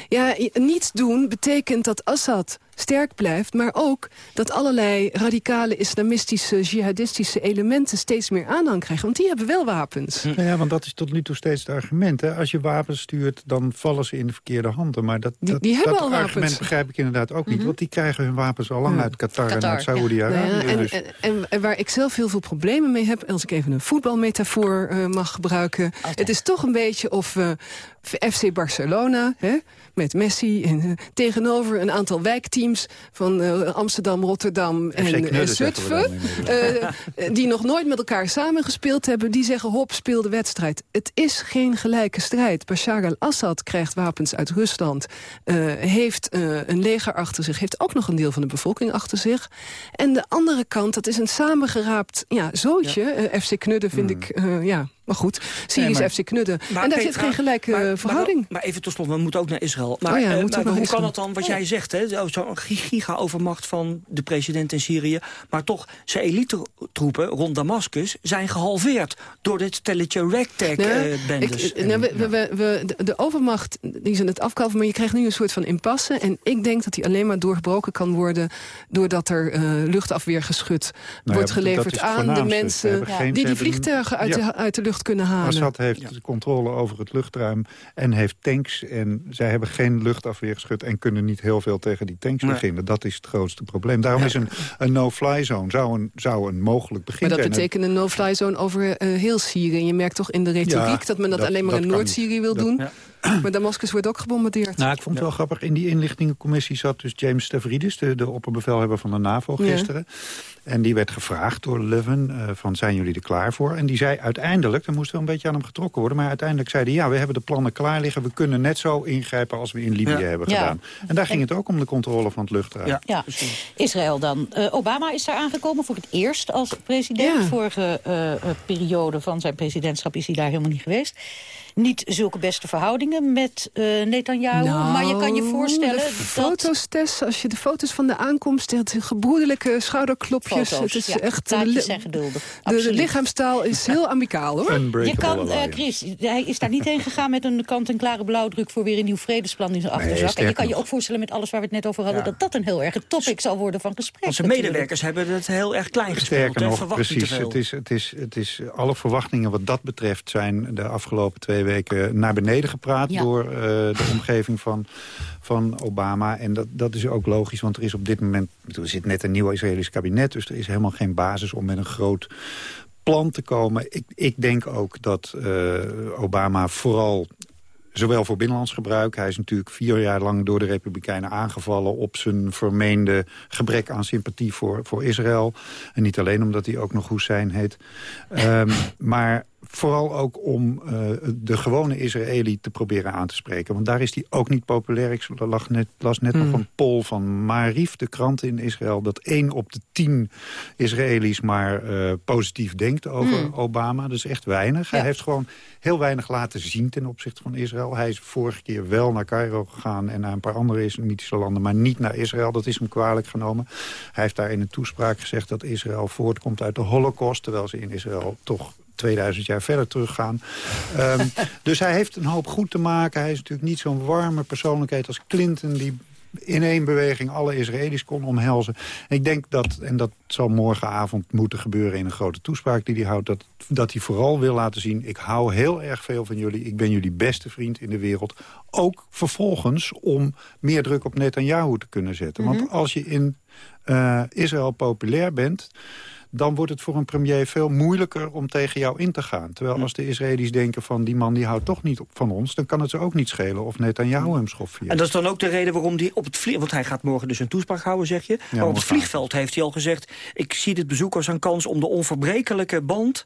Ja, niets doen betekent dat Assad sterk blijft... maar ook dat allerlei radicale islamistische, jihadistische elementen... steeds meer aanhang krijgen, want die hebben wel wapens. Nou ja, want dat is tot nu toe steeds het argument. Hè. Als je wapens stuurt, dan vallen ze in de verkeerde handen. Maar dat, Die- dat, die dat al argument wapens. begrijp ik inderdaad ook niet. Want die krijgen hun wapens al lang Ja. uit Qatar, en uit Saoedi-Arabië. Nou ja, en, dus- en, en, en waar ik zelf heel veel problemen mee heb... als ik even een voetbalmetafoor eh, mag gebruiken... het is toch een beetje of eh, FC Barcelona... Hè, met Messi en eh, tegenover een aantal wijkteams... van eh, Amsterdam, Rotterdam en eh, Zutphen... die nog nooit met elkaar samengespeeld hebben... die zeggen, hop, speel de wedstrijd. Het is geen gelijke strijd. Bashar al-Assad krijgt wapens uit Rusland... heeft een leger achter zich... heeft ook nog een deel van de bevolking achter zich. En de andere kant, dat is een samengeraapt ja, zootje. FC Knudden vind ik, eh, ja... Maar goed, Syrisch Nee, maar- FC Knudden. Maar en daar zit geen gelijke maar- eh, maar verhouding. dan- Maar, even tot slot, we moeten ook naar Israël. Maar, Oh ja, eh, maar hoe kan het dan, wat jij zegt, hè, zo- zo'n giga-overmacht van de president in Syrië... maar toch, zijn elite-troepen rond Damascus zijn gehalveerd... door dit stelletje Nou, ragtag-bendes. ik- nou, we, we, we, we- de, overmacht die is aan het afkalven, maar je krijgt nu een soort van impasse. En ik denk dat die alleen maar doorgebroken kan worden... doordat er eh, luchtafweergeschut ja, wordt dat geleverd is aan de mensen... die die vliegtuigen uit, Ja. de, uit de lucht kunnen halen. Assad heeft controle over het luchtruim en heeft tanks. En zij hebben geen luchtafweergeschut en kunnen niet heel veel tegen die tanks Nee. beginnen. Dat is het grootste probleem. Daarom is een, een no-fly zone zou een, zou een mogelijk begin Maar dat betekent een no-fly zone over eh, heel Syrië. En je merkt toch in de retoriek Ja, dat men dat, dat- alleen maar dat in Noord-Syrië wil doen. Maar Damascus wordt ook gebombardeerd. Nou, ik vond het wel grappig. In die inlichtingencommissie zat dus James Stavridis... de, de opperbevelhebber van de NAVO Ja. gisteren. En die werd gevraagd door Levin eh, van zijn jullie er klaar voor? En die zei uiteindelijk, er moest wel een beetje aan hem getrokken worden... maar uiteindelijk zei hij, ja, we hebben de plannen klaar liggen... we kunnen net zo ingrijpen als we in Libië Ja. hebben Ja. gedaan. En daar ging het ook om de controle van het luchtruim. Ja, Israël dan. Eh, Obama is daar aangekomen voor het eerst als president. Ja. Vorige eh, periode van zijn presidentschap is hij daar helemaal niet geweest. Niet zulke beste verhoudingen met eh Netanyahu. Nou, maar je kan je voorstellen de dat... foto's, Tess, als je de foto's van de aankomst... het gebroedelijke schouderklopjes, Foto's, het is ja. echt... Taartjes li- zijn geduldig, De, de lichaamstaal is heel amicaal, hoor. Je kan, eh, Chris, hij is daar niet heen gegaan met een kant-en-klare blauwdruk... voor weer een nieuw vredesplan in zijn achterzak. en je kan je ook voorstellen met alles waar we het net over hadden... Ja. dat dat een heel erg topic zal worden van gesprek. Onze natuurlijk. medewerkers hebben het heel erg klein gespeeld. Sterker nog, verwacht niet te precies. veel. Het is, het, is, het is, alle verwachtingen wat dat betreft zijn de afgelopen twee weken naar beneden gepraat Ja. door eh, de omgeving van, van Obama. En dat, dat is ook logisch, want er is op dit moment... Er zit net een nieuw Israëlisch kabinet, dus er is helemaal geen basis om met een groot plan te komen. Ik, ik denk ook dat uh, Obama vooral Zowel voor binnenlands gebruik. Hij is natuurlijk vier jaar lang door de Republikeinen aangevallen... op zijn vermeende gebrek aan sympathie voor, voor Israël. En niet alleen omdat hij ook nog Hussein heet. Um, maar vooral ook om uh, de gewone Israëli te proberen aan te spreken. Want daar is hij ook niet populair. Ik las net, las net nog Hmm. een poll van Marif, de krant in Israël... dat één op de tien Israëli's maar uh, positief denkt over Hmm. Obama. Dat is echt weinig. Hij heeft gewoon heel weinig laten zien ten opzichte van Israël. Hij is vorige keer wel naar Cairo gegaan en naar een paar andere islamitische landen... maar niet naar Israël. Dat is hem kwalijk genomen. Hij heeft daar in een toespraak gezegd dat Israël voortkomt uit de holocaust... terwijl ze in Israël toch 2000 jaar verder teruggaan. Um, dus hij heeft een hoop goed te maken. Hij is natuurlijk niet zo'n warme persoonlijkheid als Clinton... die in één beweging alle Israëli's kon omhelzen. Ik denk dat, en dat zal morgenavond moeten gebeuren... in een grote toespraak die hij houdt... dat, dat hij vooral wil laten zien... ik hou heel erg veel van jullie. Ik ben jullie beste vriend in de wereld. Ook vervolgens om meer druk op Netanyahu te kunnen zetten. Mhm. Want als je in uh, Israël populair bent dan wordt het voor een premier veel moeilijker om tegen jou in te gaan. Terwijl als de Israëli's denken van die man die houdt toch niet van ons... dan kan het ze ook niet schelen of Netanyahu hem schoffeert. En dat is dan ook de reden waarom hij op het vliegveld... want hij gaat morgen dus een toespraak houden, zeg je. maar op het vliegveld heeft hij al gezegd... ik zie dit bezoek als een kans om de onverbrekelijke band...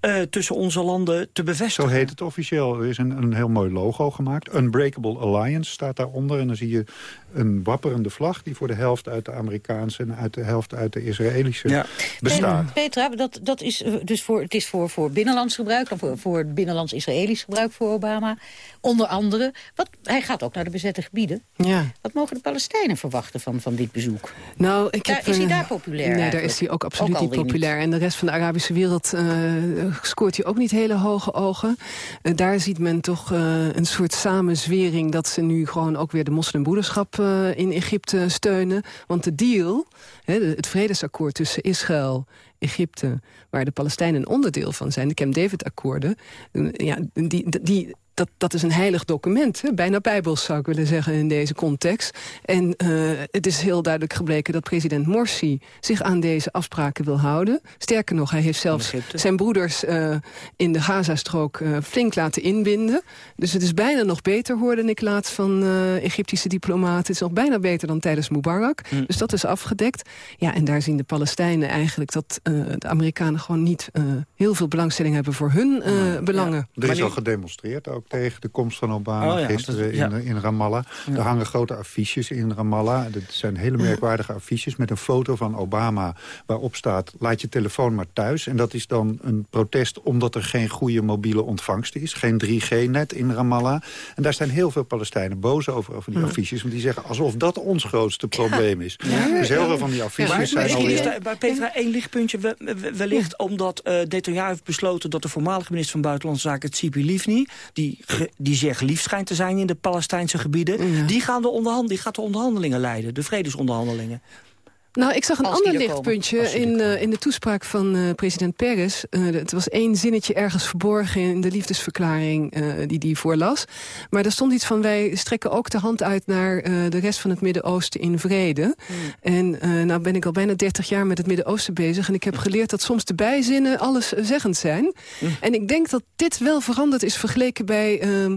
Uh, tussen onze landen te bevestigen. Zo heet het officieel. Er is een, een heel mooi logo gemaakt. Unbreakable Alliance staat daaronder. En dan zie je een wapperende vlag... die voor de helft uit de Amerikaanse en uit de helft uit de Israëlische ja. bestaat. Petra, dat, dat is dus voor, het is voor, voor binnenlands gebruik... voor, voor binnenlands-Israëlisch gebruik voor Obama. Onder andere, wat, hij gaat ook naar de bezette gebieden. Ja. Wat mogen de Palestijnen verwachten van, van dit bezoek? Nou, ik daar, heb, is hij daar populair Nee, eigenlijk? daar is hij ook absoluut ook niet populair. Niet. En de rest van de Arabische wereld uh, scoort hij ook niet hele hoge ogen. Uh, daar ziet men toch een soort samenzwering... dat ze nu gewoon ook weer de moslimbroederschap in Egypte steunen. Want de deal, het vredesakkoord tussen Israël... Egypte, waar de Palestijnen een onderdeel van zijn... de Camp David-akkoorden, ja, die, die, dat, dat is een heilig document. Hè? Bijna bijbels zou ik willen zeggen in deze context. En uh, het is heel duidelijk gebleken dat president Morsi... zich aan deze afspraken wil houden. Sterker nog, hij heeft zelfs zijn broeders uh, in de Gazastrook... Uh, flink laten inbinden. Dus het is bijna nog beter, hoorde ik laatst van Egyptische diplomaten. Het is nog bijna beter dan tijdens Mubarak. Mm. Dus dat is afgedekt. Ja, en daar zien de Palestijnen eigenlijk... dat de Amerikanen gewoon niet heel veel belangstelling hebben... voor hun belangen. Ja, er is al gedemonstreerd ook tegen de komst van Obama oh, ja, gisteren is, ja. in, in Ramallah. Ja. Er hangen grote affiches in Ramallah. Dat zijn hele merkwaardige affiches met een foto van Obama... waarop staat, laat je telefoon maar thuis. En dat is dan een protest omdat er geen goede mobiele ontvangst is. Geen 3G-net in Ramallah. En daar zijn heel veel Palestijnen boos over, over die affiches. Want die zeggen alsof dat ons grootste probleem is. Dus heel veel van die affiches zijn maar, daar, bij Petra één lichtpuntje wellicht... omdat uh, Netanyahu heeft besloten dat de voormalige minister van Buitenlandse Zaken... Tzipi Livni, die die zeer geliefd schijnt te zijn in de Palestijnse gebieden... Ja. Die, gaan de onderhand, die gaat de onderhandelingen leiden, de vredesonderhandelingen. Nou, ik zag een Als ander er lichtpuntje in, uh, in de toespraak van uh, president Peres. Uh, het was één zinnetje ergens verborgen in de liefdesverklaring die hij voorlas. Maar er stond iets van, wij strekken ook de hand uit naar de rest van het Midden-Oosten in vrede. Hmm. En nou ben ik al bijna 30 jaar met het Midden-Oosten bezig. En ik heb geleerd dat soms de bijzinnen alles zeggend zijn. Hmm. En ik denk dat dit wel veranderd is vergeleken bij uh,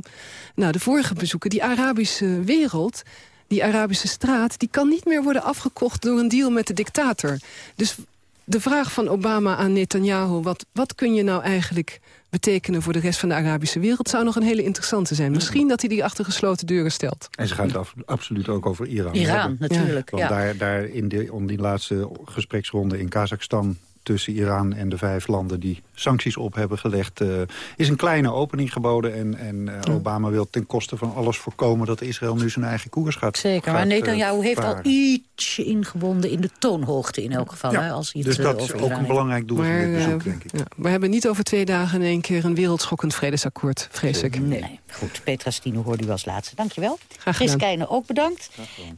nou, de vorige bezoeken. Die Arabische wereld die Arabische straat... die kan niet meer worden afgekocht door een deal met de dictator. Dus de vraag van Obama aan Netanyahu... wat, wat kun je nou eigenlijk betekenen voor de rest van de Arabische wereld... zou nog een hele interessante zijn. Misschien dat hij die achter gesloten deuren stelt. En ze gaat het af, absoluut ook over Iran Iran, hebben. natuurlijk. Want ja. daar, daar in, de, om die laatste gespreksronde in Kazachstan tussen Iran en de vijf landen die sancties op hebben gelegd... Uh, is een kleine opening geboden. En, en uh, Obama wil ten koste van alles voorkomen... dat Israël nu zijn eigen koers gaat Zeker, gaat, maar Netanyahu uh, heeft al ietsje ingebonden... in de toonhoogte in elk geval. Ja, hè, als hij dus dat is ook Iran een belangrijk doel maar, van dit bezoek, denk ik. Ja, we hebben niet over twee dagen in één keer... een wereldschokkend vredesakkoord, vrees ik. Nee. nee. Goed, Petra Stino hoorde u als laatste. Dankjewel. Graag Chris gedaan. Keijne ook bedankt.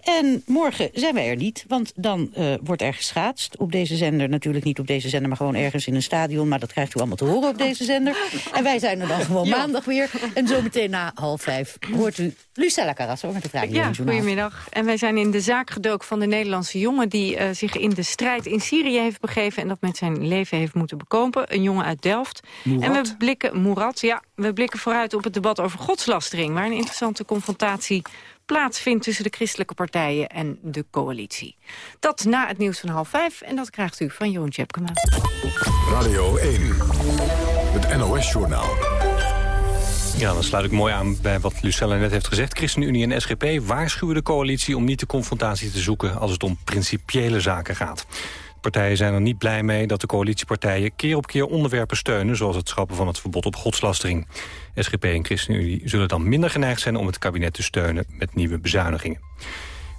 En morgen zijn wij er niet, want dan uh, wordt er geschaatst. Op deze zender, natuurlijk niet op deze deze zender, maar gewoon ergens in een stadion. Maar dat krijgt u allemaal te horen op deze zender. En wij zijn er dan gewoon maandag weer. En zo meteen na half vijf hoort u Lucella Carrasso met het Radio Ja, goedemiddag. En wij zijn in de zaak gedoken van de Nederlandse jongen... die uh, zich in de strijd in Syrië heeft begeven... en dat met zijn leven heeft moeten bekopen. Een jongen uit Delft. Murat? En we blikken, Murat, ja, we blikken vooruit op het debat over godslastering... waar een interessante confrontatie plaatsvindt tussen de christelijke partijen en de coalitie. Dat na het nieuws van half vijf en dat krijgt u van Jeroen Tjepkema. Radio 1, het NOS-journaal. Ja, dan sluit ik mooi aan bij wat Lucella net heeft gezegd. ChristenUnie en SGP waarschuwen de coalitie om niet de confrontatie te zoeken... als het om principiële zaken gaat. Partijen zijn er niet blij mee dat de coalitiepartijen keer op keer onderwerpen steunen... zoals het schrappen van het verbod op godslastering. SGP en ChristenUnie zullen dan minder geneigd zijn om het kabinet te steunen met nieuwe bezuinigingen.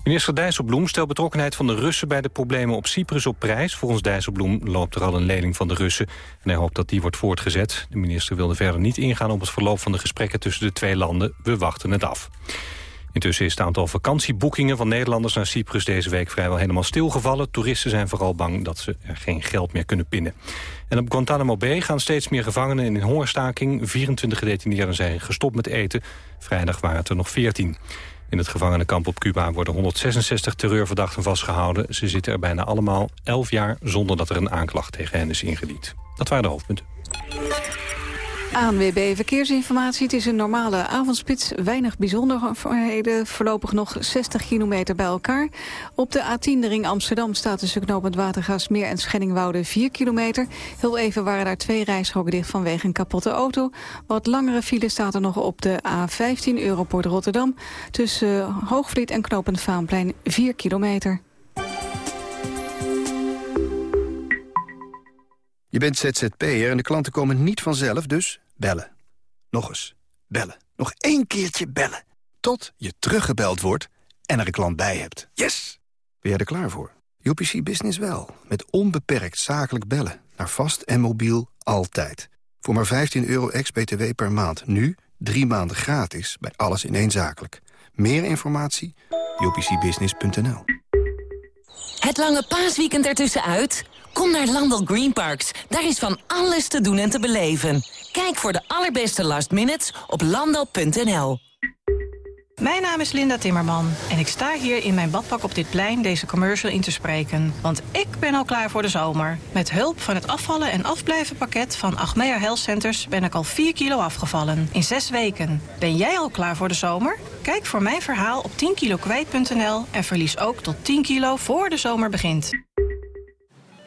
Minister Dijsselbloem stelt betrokkenheid van de Russen bij de problemen op Cyprus op prijs. Volgens Dijsselbloem loopt er al een lening van de Russen en hij hoopt dat die wordt voortgezet. De minister wilde verder niet ingaan op het verloop van de gesprekken tussen de twee landen. We wachten het af. Intussen is het aantal vakantieboekingen van Nederlanders naar Cyprus deze week vrijwel helemaal stilgevallen. Toeristen zijn vooral bang dat ze er geen geld meer kunnen pinnen. En op Guantanamo Bay gaan steeds meer gevangenen in hongerstaking. 24 gedetineerden zijn gestopt met eten. Vrijdag waren het er nog 14. In het gevangenenkamp op Cuba worden 166 terreurverdachten vastgehouden. Ze zitten er bijna allemaal 11 jaar zonder dat er een aanklacht tegen hen is ingediend. Dat waren de hoofdpunten. ANWB Verkeersinformatie. Het is een normale avondspits. Weinig bijzonderheden. Voorlopig nog 60 kilometer bij elkaar. Op de A10 de ring Amsterdam staat tussen knooppunt Watergasmeer en Schenningwoude 4 kilometer. Heel even waren daar twee rijstroken dicht vanwege een kapotte auto. Wat langere file staat er nog op de A15 Europort Rotterdam. Tussen Hoogvliet en knooppunt Vaanplein 4 kilometer. Je bent ZZP'er en de klanten komen niet vanzelf, dus bellen. Nog eens. Bellen. Nog één keertje bellen. Tot je teruggebeld wordt en er een klant bij hebt. Yes! Ben jij er klaar voor? UPC Business wel. Met onbeperkt zakelijk bellen. Naar vast en mobiel altijd. Voor maar 15 euro ex-BTW per maand. Nu drie maanden gratis bij alles in één zakelijk. Meer informatie? upcbusiness.nl Het lange paasweekend ertussenuit? Kom naar Landel Green Parks. Daar is van alles te doen en te beleven. Kijk voor de allerbeste last minutes op landal.nl. Mijn naam is Linda Timmerman en ik sta hier in mijn badpak op dit plein deze commercial in te spreken. Want ik ben al klaar voor de zomer. Met hulp van het afvallen en afblijven pakket van Achmea Health Centers ben ik al 4 kilo afgevallen. In 6 weken. Ben jij al klaar voor de zomer? Kijk voor mijn verhaal op 10kilokwijt.nl en verlies ook tot 10 kilo voor de zomer begint.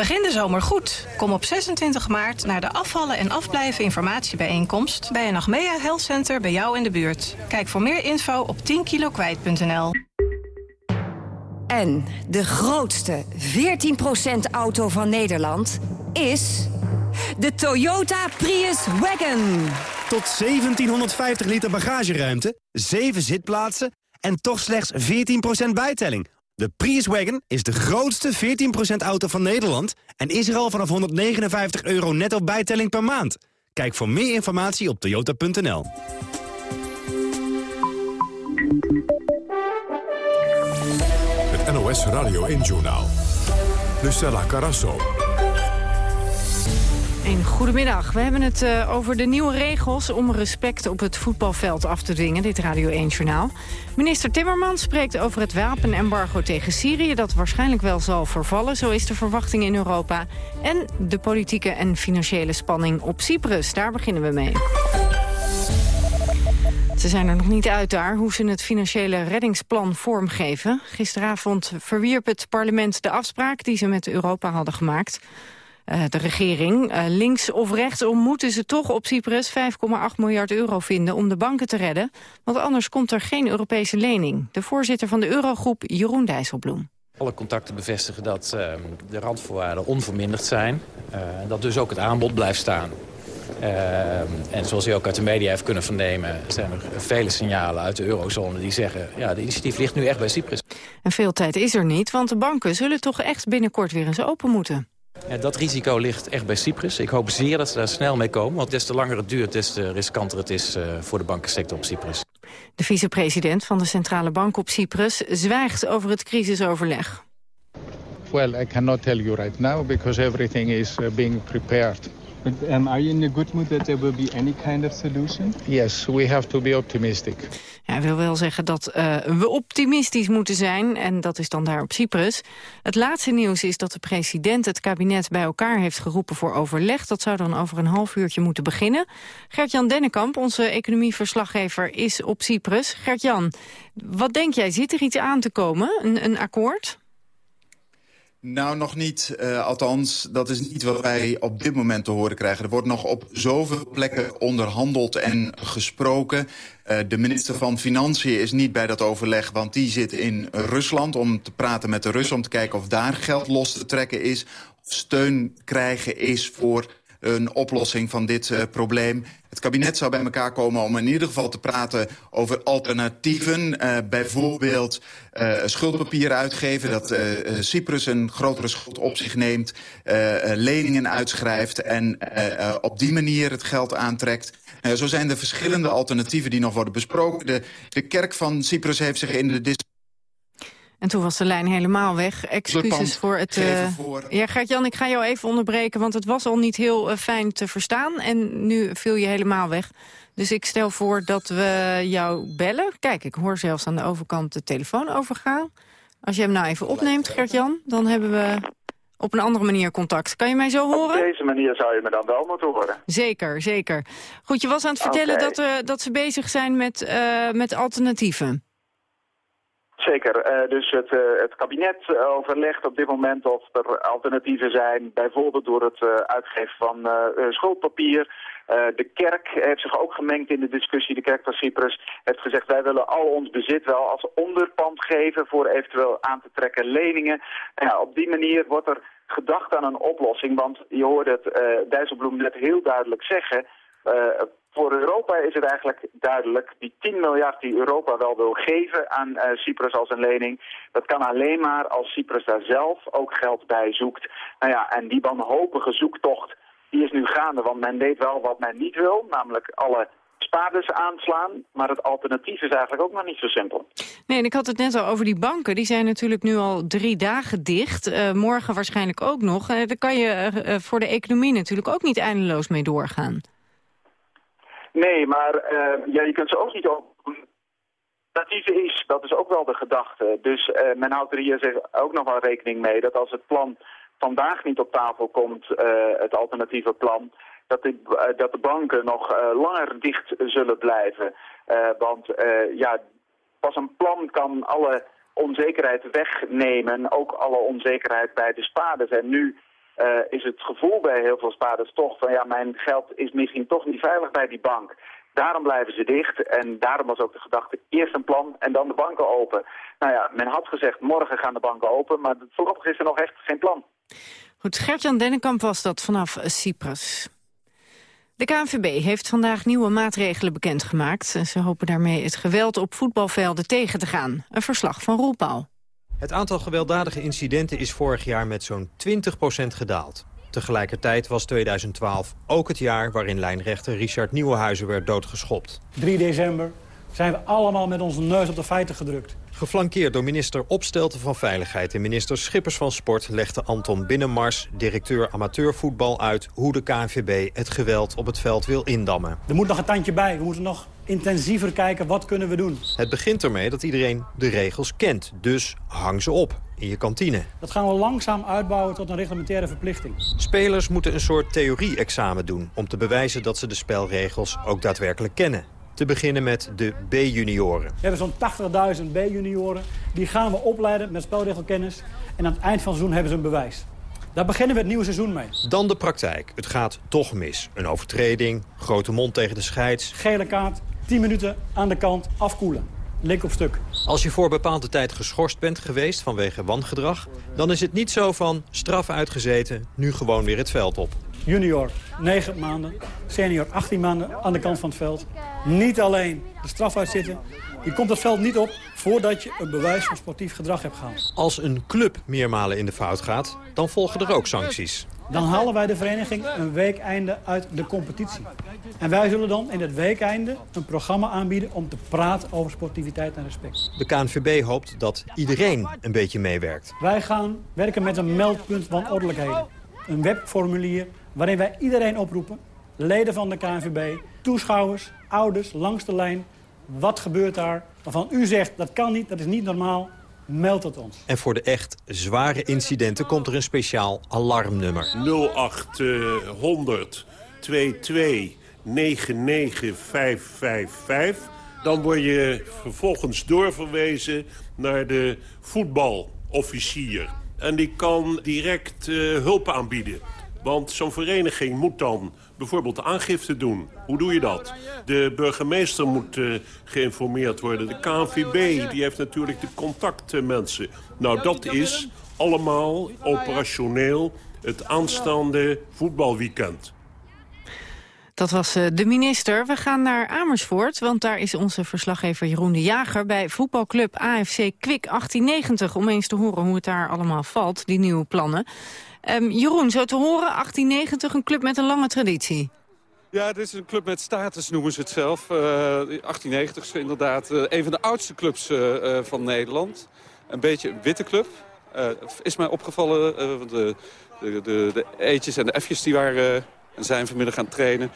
Begin de zomer goed. Kom op 26 maart naar de afvallen en afblijven informatiebijeenkomst... bij een Achmea Health Center bij jou in de buurt. Kijk voor meer info op 10kilokwijt.nl. En de grootste 14% auto van Nederland is de Toyota Prius Wagon. Tot 1750 liter bagageruimte, 7 zitplaatsen en toch slechts 14% bijtelling. De Prius Wagon is de grootste 14% auto van Nederland... en is er al vanaf 159 euro netto bijtelling per maand. Kijk voor meer informatie op toyota.nl. Het NOS Radio 1-journaal. Lucella Carasso. Een goedemiddag. We hebben het uh, over de nieuwe regels om respect op het voetbalveld af te dwingen. Dit Radio 1-journaal. Minister Timmermans spreekt over het wapenembargo tegen Syrië... dat waarschijnlijk wel zal vervallen, zo is de verwachting in Europa. En de politieke en financiële spanning op Cyprus. Daar beginnen we mee. Ze zijn er nog niet uit daar hoe ze het financiële reddingsplan vormgeven. Gisteravond verwierp het parlement de afspraak die ze met Europa hadden gemaakt. Uh, de regering, uh, links of rechtsom, moeten ze toch op Cyprus 5,8 miljard euro vinden om de banken te redden. Want anders komt er geen Europese lening. De voorzitter van de Eurogroep, Jeroen Dijsselbloem. Alle contacten bevestigen dat uh, de randvoorwaarden onverminderd zijn. en dat dus ook het aanbod blijft staan. en zoals u ook uit de media heeft kunnen vernemen... zijn er vele signalen uit de eurozone die zeggen... ja, de initiatief ligt nu echt bij Cyprus. En veel tijd is er niet, want de banken zullen toch echt binnenkort weer eens open moeten. Ja, dat risico ligt echt bij Cyprus. Ik hoop zeer dat ze daar snel mee komen. Want des te langer het duurt, des te riskanter het is uh, voor de bankensector op Cyprus. De vicepresident van de Centrale Bank op Cyprus zwijgt over het crisisoverleg. Well, I cannot tell you right now because everything is uh, being prepared. But um, are you in a good mood that there will be any kind of solution? Yes, we have to be optimistic. Ja, hij wil wel zeggen dat uh, we optimistisch moeten zijn. En dat is dan daar op Cyprus. Het laatste nieuws is dat de president het kabinet bij elkaar heeft geroepen voor overleg. Dat zou dan over een half uurtje moeten beginnen. Gert-Jan Dennekamp, onze economieverslaggever, is op Cyprus. Gert-Jan, wat denk jij? Zit er iets aan te komen? Een, een akkoord? Nou, nog niet. Uh, althans, dat is niet wat wij op dit moment te horen krijgen. Er wordt nog op zoveel plekken onderhandeld en gesproken. Uh, de minister van Financiën is niet bij dat overleg... want die zit in Rusland om te praten met de Russen... om te kijken of daar geld los te trekken is... of steun krijgen is voor een oplossing van dit uh, probleem. Het kabinet zou bij elkaar komen om in ieder geval te praten over alternatieven. Uh, bijvoorbeeld uh, schuldpapier uitgeven, dat Cyprus een grotere schuld op zich neemt, leningen uitschrijft en op die manier het geld aantrekt. zo zijn er verschillende alternatieven die nog worden besproken. De, de kerk van Cyprus heeft zich in de en toen was de lijn helemaal weg. Excuses voor het... Uh... Voor... Ja, Gert-Jan, ik ga jou even onderbreken, want het was al niet heel uh, fijn te verstaan. En nu viel je helemaal weg. Dus ik stel voor dat we jou bellen. Kijk, ik hoor zelfs aan de overkant de telefoon overgaan. Als je hem nou even opneemt, Gert-Jan, dan hebben we op een andere manier contact. Kan je mij zo horen? Op deze manier zou je me dan wel moeten horen. Zeker, zeker. Goed, je was aan het vertellen okay. dat, uh, dat ze bezig zijn met, met alternatieven. Zeker. Uh, dus het, uh, het kabinet uh, overlegt op dit moment of er alternatieven zijn. Bijvoorbeeld door het uitgeven van schuldpapier. de kerk heeft zich ook gemengd in de discussie. De kerk van Cyprus heeft gezegd... wij willen al ons bezit wel als onderpand geven... voor eventueel aan te trekken leningen. Ja, op die manier wordt er gedacht aan een oplossing. Want je hoorde het Dijsselbloem net heel duidelijk zeggen... Voor Europa is het eigenlijk duidelijk, die 10 miljard die Europa wel wil geven aan uh, Cyprus als een lening, dat kan alleen maar als Cyprus daar zelf ook geld bij zoekt. Nou ja, en die wanhopige zoektocht, die is nu gaande, want men weet wel wat men niet wil, namelijk alle spaarders aanslaan. Maar het alternatief is eigenlijk ook nog niet zo simpel. Nee, en ik had het net al over die banken. Die zijn natuurlijk nu al drie dagen dicht. Uh, morgen waarschijnlijk ook nog. Uh, daar kan je voor de economie natuurlijk ook niet eindeloos mee doorgaan. Nee, maar uh, ja, je kunt ze ook niet op. Alternatief is, dat is ook wel de gedachte. Dus uh, men houdt er hier ook nog wel rekening mee dat als het plan vandaag niet op tafel komt, uh, het alternatieve plan, dat dat de banken nog langer dicht zullen blijven. want ja, pas een plan kan alle onzekerheid wegnemen, ook alle onzekerheid bij de spaarders. En nu uh, is het gevoel bij heel veel spaarders toch van ja, mijn geld is misschien toch niet veilig bij die bank. Daarom blijven ze dicht en daarom was ook de gedachte eerst een plan en dan de banken open. Nou ja, men had gezegd morgen gaan de banken open, maar voorlopig is er nog echt geen plan. Goed, Gertjan Dennekamp was dat vanaf Cyprus. De KNVB heeft vandaag nieuwe maatregelen bekendgemaakt. Ze hopen daarmee het geweld op voetbalvelden tegen te gaan. Een verslag van Roel Paul. Het aantal gewelddadige incidenten is vorig jaar met zo'n 20% gedaald. Tegelijkertijd was 2012 ook het jaar waarin lijnrechter Richard Nieuwenhuizen werd doodgeschopt. 3 december zijn we allemaal met onze neus op de feiten gedrukt. Geflankeerd door minister Opstelten van Veiligheid en minister Schippers van Sport... legde Anton Binnenmars, directeur amateurvoetbal, uit... hoe de KNVB het geweld op het veld wil indammen. Er moet nog een tandje bij. We moeten nog intensiever kijken wat kunnen we doen. Het begint ermee dat iedereen de regels kent. Dus hang ze op in je kantine. Dat gaan we langzaam uitbouwen tot een reglementaire verplichting. Spelers moeten een soort theorie-examen doen... om te bewijzen dat ze de spelregels ook daadwerkelijk kennen. Te beginnen met de B-junioren. We hebben zo'n 80.000 B-junioren. Die gaan we opleiden met spelregelkennis. En aan het eind van het seizoen hebben ze een bewijs. Daar beginnen we het nieuwe seizoen mee. Dan de praktijk. Het gaat toch mis. Een overtreding, grote mond tegen de scheids. Gele kaart, 10 minuten aan de kant, afkoelen. Link op stuk. Als je voor bepaalde tijd geschorst bent geweest vanwege wangedrag... dan is het niet zo van straf uitgezeten, nu gewoon weer het veld op. Junior 9 maanden, senior 18 maanden aan de kant van het veld. Niet alleen de straf uitzitten. Je komt het veld niet op voordat je een bewijs van sportief gedrag hebt gehad. Als een club meermalen in de fout gaat, dan volgen er ook sancties. Dan halen wij de vereniging een weekeinde uit de competitie. En wij zullen dan in het weekeinde een programma aanbieden om te praten over sportiviteit en respect. De KNVB hoopt dat iedereen een beetje meewerkt. Wij gaan werken met een meldpunt van ordelijkheden. Een webformulier waarin wij iedereen oproepen, leden van de KNVB, toeschouwers, ouders, langs de lijn. Wat gebeurt daar waarvan u zegt dat kan niet, dat is niet normaal, meld het ons. En voor de echt zware incidenten komt er een speciaal alarmnummer. 0800 22 99555. Dan word je vervolgens doorverwezen naar de voetbalofficier. En die kan direct uh, hulp aanbieden. Want zo'n vereniging moet dan bijvoorbeeld aangifte doen. Hoe doe je dat? De burgemeester moet uh, geïnformeerd worden. De KNVB die heeft natuurlijk de contactmensen. Nou, dat is allemaal operationeel het aanstaande voetbalweekend. Dat was eh, de minister. We gaan naar Amersfoort, want daar is onze verslaggever Jeroen de Jager... bij voetbalclub AFC Kwik 1890, om eens te horen hoe het daar allemaal valt, die nieuwe plannen. Um, Jeroen, zo te horen, 1890, een club met een lange traditie. Ja, dit is een club met status, noemen ze het zelf. Uh, 1890 is inderdaad uh, een van de oudste clubs uh, van Nederland. Een beetje een witte club. is mij opgevallen, de, de, de, de E'tjes en de F'jes die waren en zijn vanmiddag gaan trainen.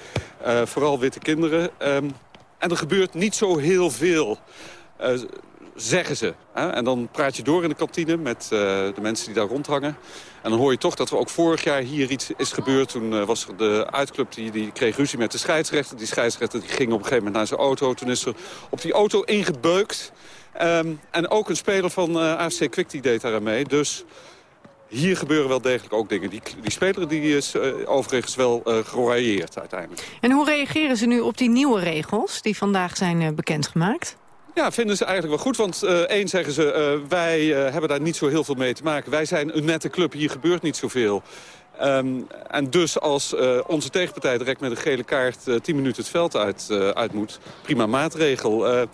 Vooral witte kinderen. Um, en er gebeurt niet zo heel veel, zeggen ze. Hè? En dan praat je door in de kantine met uh, de mensen die daar rondhangen. En dan hoor je toch dat er ook vorig jaar hier iets is gebeurd. Toen was er de uitclub, die, die kreeg ruzie met de scheidsrechter. Die scheidsrechter die ging op een gegeven moment naar zijn auto. Toen is er op die auto ingebeukt. Um, en ook een speler van AFC Kwik die deed daar mee. Dus hier gebeuren wel degelijk ook dingen. Die, die speler die is overigens wel uh, geroyeerd uiteindelijk. En hoe reageren ze nu op die nieuwe regels die vandaag zijn bekendgemaakt? Ja, vinden ze eigenlijk wel goed. Want uh, één zeggen ze, uh, wij uh, hebben daar niet zo heel veel mee te maken. Wij zijn een nette club, hier gebeurt niet zoveel. Um, en dus als onze tegenpartij direct met een gele kaart 10 minuten het veld uit, moet... prima maatregel.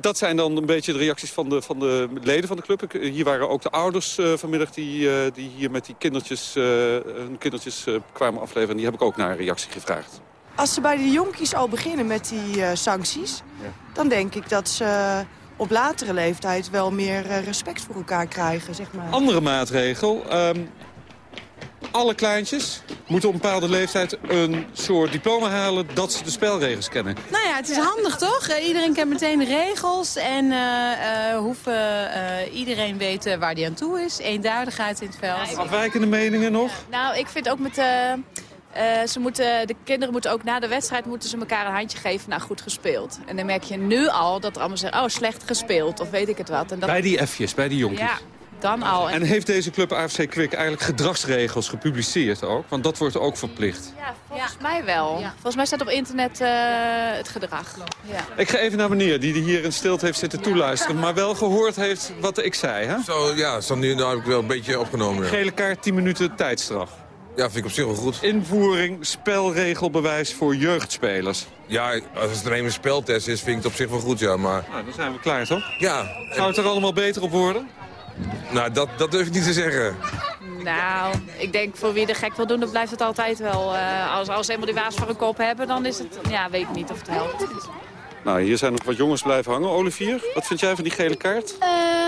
Dat zijn dan een beetje de reacties van de, van de leden van de club. Hier waren ook de ouders vanmiddag die, die hier met die kindertjes, hun kindertjes kwamen afleveren. En die heb ik ook naar een reactie gevraagd. Als ze bij de jonkies al beginnen met die sancties... Ja. dan denk ik dat ze op latere leeftijd wel meer respect voor elkaar krijgen. Zeg maar. Andere maatregel. Um, alle kleintjes moeten op een bepaalde leeftijd een soort diploma halen dat ze de spelregels kennen. Nou ja, het is handig toch? Uh, iedereen kent meteen de regels en uh, uh, hoeven, iedereen weet waar die aan toe is. Eenduidigheid in het veld. Afwijkende meningen nog? Nou, ik vind ook met... ze moeten, de kinderen moeten ook na de wedstrijd moeten ze elkaar een handje geven. Nou, goed gespeeld. En dan merk je nu al dat er allemaal zeggen, oh, slecht gespeeld. Of weet ik het wat. En dat... Bij die F'jes, bij die jonkies. Ja. Dan al. En heeft deze club AFC Kwik eigenlijk gedragsregels gepubliceerd ook? Want dat wordt ook verplicht. Ja, volgens ja. mij wel. Ja. Volgens mij staat op internet uh, het gedrag. Ja. Ik ga even naar meneer die hier in stilte heeft zitten toeluisteren... maar wel gehoord heeft wat ik zei, hè? Zo, ja, zo nu nou heb ik wel een beetje opgenomen. Gele kaart, 10 minuten tijdstraf. Ja, vind ik op zich wel goed. Invoering, spelregelbewijs voor jeugdspelers. Ja, als het een speltest is, vind ik het op zich wel goed, ja, maar... Nou, dan zijn we klaar, toch? Ja. Zou het er allemaal beter op worden? Nou, dat, dat durf ik niet te zeggen. Nou, ik denk voor wie de gek wil doen, dan blijft het altijd wel. Uh, als, als ze eenmaal die waas voor een kop hebben, dan is het... Ja, weet ik niet of het helpt. Nou, hier zijn nog wat jongens blijven hangen. Olivier, wat vind jij van die gele kaart?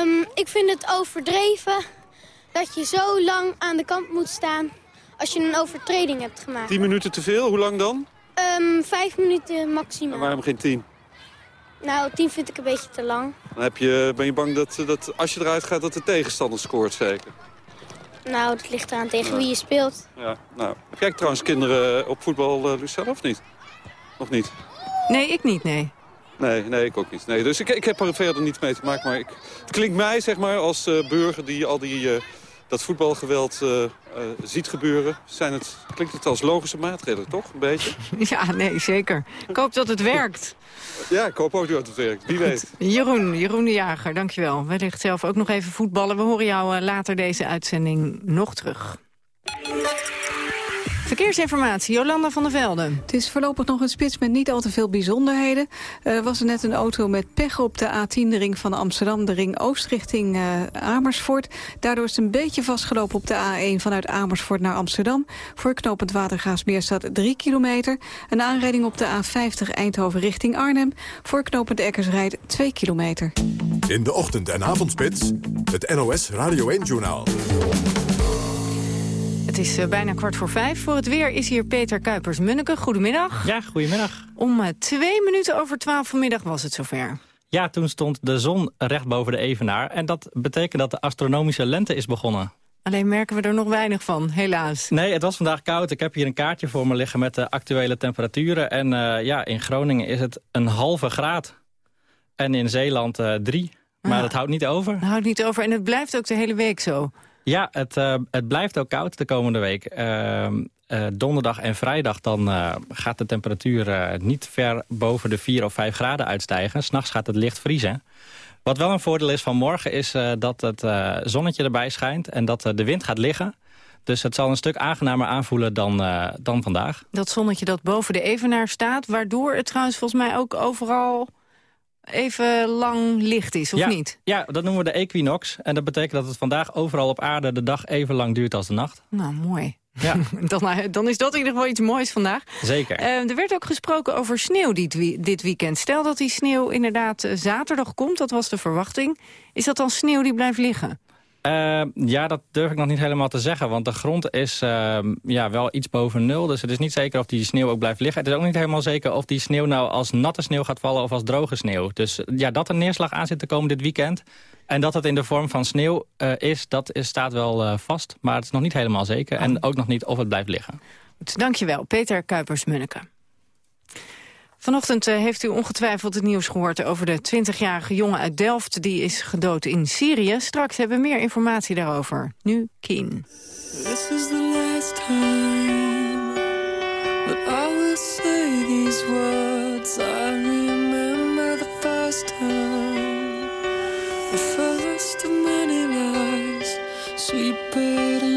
Um, ik vind het overdreven dat je zo lang aan de kant moet staan als je een overtreding hebt gemaakt. 10 minuten te veel? Hoe lang dan? Um, vijf minuten maximaal. En waarom geen tien? Nou, tien vind ik een beetje te lang. Dan heb je, ben je bang dat, dat als je eruit gaat dat de tegenstander scoort zeker? Nou, dat ligt eraan tegen wie je speelt. Ja, nou. Heb jij trouwens kinderen op voetbal, uh, Lucelle, of niet? Nog niet? Nee, ik niet, nee. Nee, nee, ik ook niet. Nee, dus ik, ik heb er verder niets mee te maken. Maar ik, het klinkt mij, zeg maar, als uh, burger die al die... Uh, dat voetbalgeweld uh, uh, ziet gebeuren, zijn het, klinkt het als logische maatregelen, toch? Een beetje? Ja, nee, zeker. Ik hoop dat het werkt. Ja, ik hoop ook dat het werkt. Wie weet. Jeroen, Jeroen de Jager, dankjewel. Wellicht zelf ook nog even voetballen. We horen jou uh, later deze uitzending nog terug. Verkeersinformatie, Jolanda van der Velde. Het is voorlopig nog een spits met niet al te veel bijzonderheden. Er was er net een auto met pech op de A10, de ring van Amsterdam... de ring oost richting uh, Amersfoort. Daardoor is het een beetje vastgelopen op de A1 vanuit Amersfoort naar Amsterdam. Voor knooppunt Watergaasmeer staat 3 kilometer. Een aanrijding op de A50 Eindhoven richting Arnhem. Voor knooppunt Eckersrijd 2 kilometer. In de ochtend- en avondspits, het NOS Radio 1-journaal. Het is uh, bijna kwart voor vijf. Voor het weer is hier Peter Kuipers-Munneke. Goedemiddag. Ja, goedemiddag. Om uh, twee minuten over twaalf vanmiddag was het zover. Ja, toen stond de zon recht boven de evenaar. En dat betekent dat de astronomische lente is begonnen. Alleen merken we er nog weinig van, helaas. Nee, het was vandaag koud. Ik heb hier een kaartje voor me liggen met de actuele temperaturen. En uh, ja, in Groningen is het een halve graad. En in Zeeland drie. Maar Ah. dat houdt niet over. Dat houdt niet over en het blijft ook de hele week zo. Ja, het, uh, het blijft ook koud de komende week. Uh, uh, donderdag en vrijdag dan uh, gaat de temperatuur niet ver boven de 4 of 5 graden uitstijgen. S'nachts gaat het licht vriezen. Wat wel een voordeel is van morgen is dat het zonnetje erbij schijnt... en dat de wind gaat liggen. Dus het zal een stuk aangenamer aanvoelen dan, dan vandaag. Dat zonnetje dat boven de evenaar staat... waardoor het trouwens volgens mij ook overal even lang licht is, of ja, niet? Ja, dat noemen we de equinox. En dat betekent dat het vandaag overal op aarde de dag even lang duurt als de nacht. Nou, mooi. Ja. dan, dan, is dat in ieder geval iets moois vandaag. Zeker. Uh, er werd ook gesproken over sneeuw dit, dit weekend. Stel dat die sneeuw inderdaad uh, zaterdag komt, dat was de verwachting. Is dat dan sneeuw die blijft liggen? Uh, ja, dat durf ik nog niet helemaal te zeggen. Want de grond is uh, ja, wel iets boven nul. Dus het is niet zeker of die sneeuw ook blijft liggen. Het is ook niet helemaal zeker of die sneeuw nou als natte sneeuw gaat vallen... of als droge sneeuw. Dus ja, dat er neerslag aan zit te komen dit weekend... en dat het in de vorm van sneeuw uh, is, dat is, staat wel vast. Maar het is nog niet helemaal zeker. En ook nog niet of het blijft liggen. Dankjewel, Peter Kuipers-Munneke. Vanochtend uh, heeft u ongetwijfeld het nieuws gehoord over de 20-jarige jongen uit Delft. Die is gedood in Syrië. Straks hebben we meer informatie daarover. Nu Keen. This is the last time that I will say these words. I remember the first time, the first of many lies, sweep it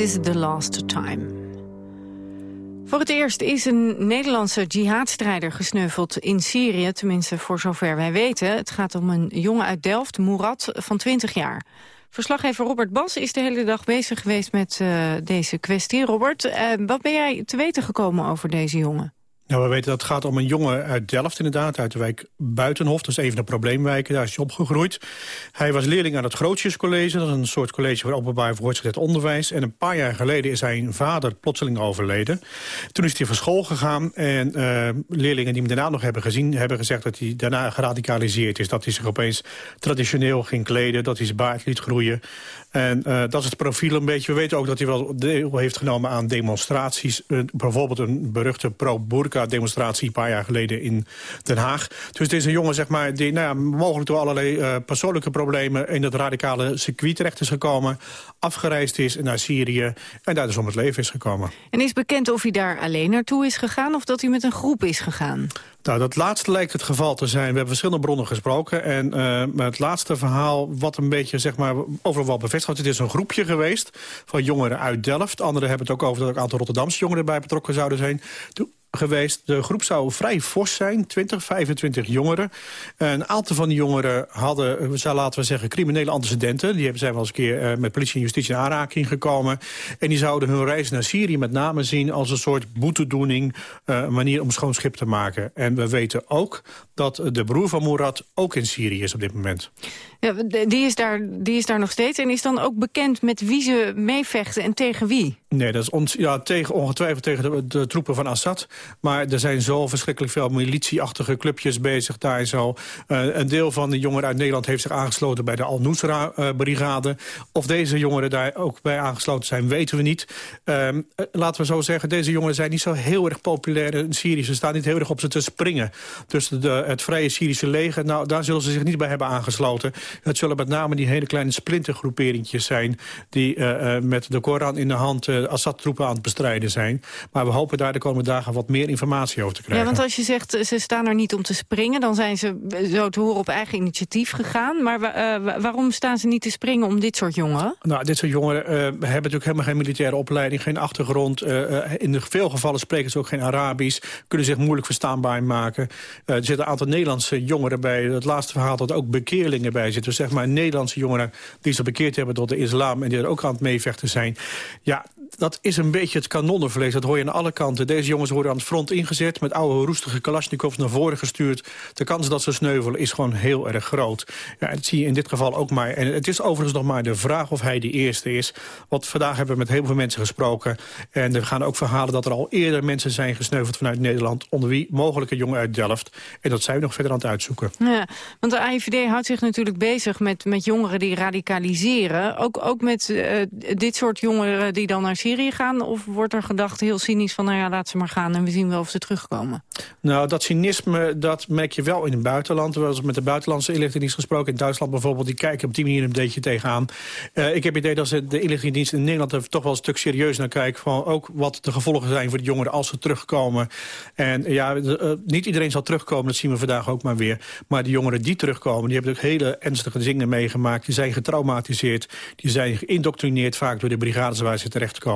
is the last time. Voor het eerst is een Nederlandse jihadstrijder gesneuveld in Syrië. Tenminste, voor zover wij weten. Het gaat om een jongen uit Delft, Murat, van 20 jaar. Verslaggever Robert Bas is de hele dag bezig geweest met uh, deze kwestie. Robert, uh, wat ben jij te weten gekomen over deze jongen? Nou, we weten dat het gaat om een jongen uit Delft inderdaad, uit de wijk Buitenhof. Dat is een van de probleemwijken, daar is hij opgegroeid. Hij was leerling aan het Grootjescollege, dat is een soort college voor openbaar voortgezet onderwijs. En een paar jaar geleden is zijn vader plotseling overleden. Toen is hij van school gegaan en uh, leerlingen die hem daarna nog hebben gezien... hebben gezegd dat hij daarna geradicaliseerd is. Dat hij zich opeens traditioneel ging kleden, dat hij zijn baard liet groeien. En uh, dat is het profiel een beetje. We weten ook dat hij wel deel heeft genomen aan demonstraties. Uh, bijvoorbeeld een beruchte pro-burka-demonstratie een paar jaar geleden in Den Haag. Dus het is een jongen zeg maar, die nou ja, mogelijk door allerlei uh, persoonlijke problemen... in het radicale circuit terecht is gekomen. Afgereisd is naar Syrië en daar dus om het leven is gekomen. En is bekend of hij daar alleen naartoe is gegaan... of dat hij met een groep is gegaan? Nou, dat laatste lijkt het geval te zijn. We hebben verschillende bronnen gesproken. En uh, het laatste verhaal, wat een beetje zeg maar, overal wel bevestigd Het is een groepje geweest van jongeren uit Delft. Anderen hebben het ook over dat er een aantal Rotterdamse jongeren bij betrokken zouden zijn geweest. De groep zou vrij fors zijn, 20, 25 jongeren. Een aantal van die jongeren hadden, laten we zeggen, criminele antecedenten. Die zijn wel eens een keer uh, met politie en justitie in aanraking gekomen. En die zouden hun reis naar Syrië met name zien als een soort boetedoening. Uh, een manier om schoon schip te maken. En we weten ook dat de broer van Murat ook in Syrië is op dit moment. Ja, die, is daar, die is daar nog steeds. En is dan ook bekend met wie ze meevechten en tegen wie? Nee, dat is ons, ja, tegen, ongetwijfeld tegen de, troepen van Assad. Maar er zijn zo verschrikkelijk veel militieachtige clubjes bezig daar zo. Uh, een deel van de jongeren uit Nederland heeft zich aangesloten bij de Al-Nusra-brigade. of deze jongeren daar ook bij aangesloten zijn, weten we niet. Uh, laten we zo zeggen, deze jongeren zijn niet zo heel erg populair in Syrië. Ze staan niet heel erg op ze te springen. Dus de, het vrije Syrische leger, nou, daar zullen ze zich niet bij hebben aangesloten. Het zullen met name die hele kleine splintergroeperingjes zijn... die uh, met de Koran in de hand Assad-troepen aan het bestrijden zijn. Maar we hopen daar de komende dagen wat meer informatie over te krijgen. Ja, want als je zegt ze staan er niet om te springen... dan zijn ze zo te horen op eigen initiatief gegaan. Maar uh, waarom staan ze niet te springen om dit soort jongeren? Nou, dit soort jongeren uh, hebben natuurlijk helemaal geen militaire opleiding... geen achtergrond. Uh, in veel gevallen spreken ze ook geen Arabisch. Kunnen zich moeilijk verstaanbaar maken. er zitten een aantal Nederlandse jongeren bij. Het laatste verhaal dat ook bekeerlingen bij zitten. Dus zeg maar Nederlandse jongeren die zich bekeerd hebben tot de islam... en die er ook aan het meevechten zijn. Ja, dat is een beetje het kanonnenvlees. Dat hoor je aan alle kanten. Deze jongens worden aan het front ingezet... met oude roestige kalasjnikovs naar voren gestuurd. De kans dat ze sneuvelen is gewoon heel erg groot. Ja, dat zie je in dit geval ook maar. En het is overigens nog maar de vraag of hij de eerste is. Want vandaag hebben we met heel veel mensen gesproken. En we gaan ook verhalen dat er al eerder mensen zijn gesneuveld vanuit Nederland... onder wie mogelijke jongen uit Delft. En dat zijn we nog verder aan het uitzoeken. Ja, want de AIVD houdt zich natuurlijk bezig met, met jongeren die radicaliseren. Ook, ook met uh, dit soort jongeren die dan naar Syrië gaan? Of wordt er gedacht heel cynisch van, nou ja, laat ze maar gaan... en we zien wel of ze terugkomen? Nou, dat cynisme, dat merk je wel in het buitenland. We hebben met de buitenlandse inlichtingendienst gesproken. In Duitsland bijvoorbeeld, die kijken op die manier een beetje tegenaan. Uh, ik heb het idee dat ze de inlichtingendienst in Nederland... er toch wel een stuk serieus naar kijken... van ook wat de gevolgen zijn voor de jongeren als ze terugkomen. En ja, uh, niet iedereen zal terugkomen, dat zien we vandaag ook maar weer. Maar de jongeren die terugkomen, die hebben ook hele ernstige dingen meegemaakt. Die zijn getraumatiseerd, die zijn geïndoctrineerd vaak door de brigades waar ze terechtkomen.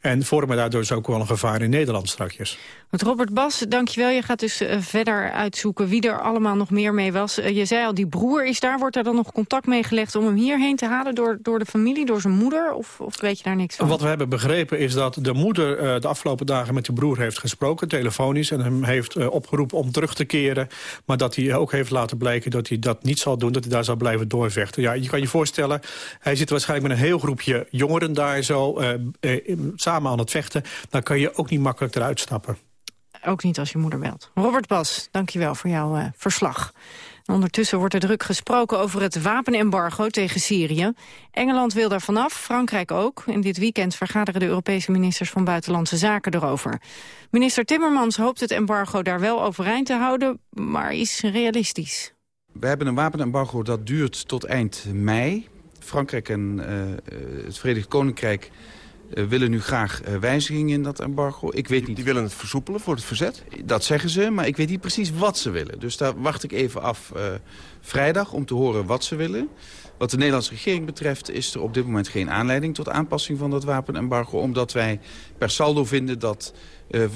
En vormen daardoor dus ook wel een gevaar in Nederland straks. Robert Bas, dankjewel. Je gaat dus uh, verder uitzoeken wie er allemaal nog meer mee was. Uh, je zei al, die broer is daar. Wordt er dan nog contact mee gelegd om hem hierheen te halen... door, door de familie, door zijn moeder? Of, of weet je daar niks van? Wat we hebben begrepen is dat de moeder uh, de afgelopen dagen met de broer heeft gesproken, telefonisch. En hem heeft opgeroepen om terug te keren. Maar dat hij ook heeft laten blijken dat hij dat niet zal doen. Dat hij daar zal blijven doorvechten. Ja, je kan je voorstellen, hij zit waarschijnlijk met een heel groepje jongeren daar zo... samen aan het vechten. Dan kan je ook niet makkelijk eruit stappen. Ook niet als je moeder belt. Robert Bas, dankjewel voor jouw uh, verslag. Ondertussen wordt er druk gesproken over het wapenembargo tegen Syrië. Engeland wil daar vanaf, Frankrijk ook. En dit weekend vergaderen de Europese ministers van Buitenlandse Zaken erover. Minister Timmermans hoopt het embargo daar wel overeind te houden, maar is realistisch. We hebben een wapenembargo dat duurt tot eind mei. Frankrijk en uh, het Verenigd Koninkrijk uh, willen nu graag uh, wijzigingen in dat embargo. Ik weet niet... Die willen het versoepelen voor het verzet? Dat zeggen ze, maar ik weet niet precies wat ze willen. Dus daar wacht ik even af uh, vrijdag om te horen wat ze willen. Wat de Nederlandse regering betreft is er op dit moment geen aanleiding tot aanpassing van dat wapenembargo. Omdat wij per saldo vinden dat uh, uh,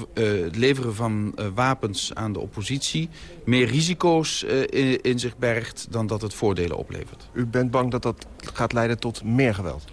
het leveren van uh, wapens aan de oppositie meer risico's in, in, zich bergt dan dat het voordelen oplevert. U bent bang dat dat gaat leiden tot meer geweld?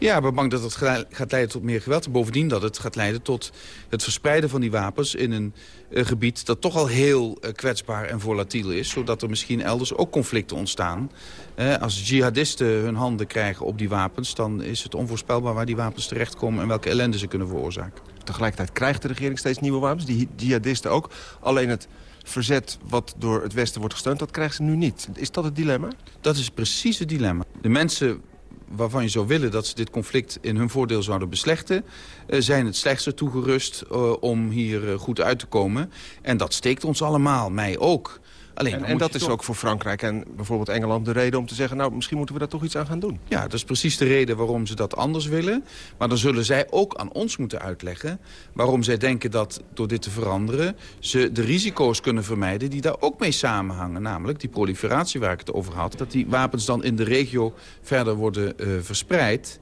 Ja, ik ben bang dat het gaat leiden tot meer geweld. En bovendien dat het gaat leiden tot het verspreiden van die wapens... in een, een gebied dat toch al heel uh, kwetsbaar en volatiel is. Zodat er misschien elders ook conflicten ontstaan. Eh, als jihadisten hun handen krijgen op die wapens... dan is het onvoorspelbaar waar die wapens terechtkomen... en welke ellende ze kunnen veroorzaken. Tegelijkertijd krijgt de regering steeds nieuwe wapens. Die jihadisten ook. Alleen het verzet wat door het Westen wordt gesteund, dat krijgen ze nu niet. Is dat het dilemma? Dat is precies het dilemma. De mensen waarvan je zou willen dat ze dit conflict in hun voordeel zouden beslechten... Uh, zijn het slechtste toegerust uh, om hier uh, goed uit te komen. En dat steekt ons allemaal, mij ook. Alleen, en, en dat is toch... ook voor Frankrijk en bijvoorbeeld Engeland de reden om te zeggen... nou, misschien moeten we daar toch iets aan gaan doen. Ja, dat is precies de reden waarom ze dat anders willen. Maar dan zullen zij ook aan ons moeten uitleggen... waarom zij denken dat door dit te veranderen... ze de risico's kunnen vermijden die daar ook mee samenhangen. Namelijk die proliferatie waar ik het over had. Dat die wapens dan in de regio verder worden uh, verspreid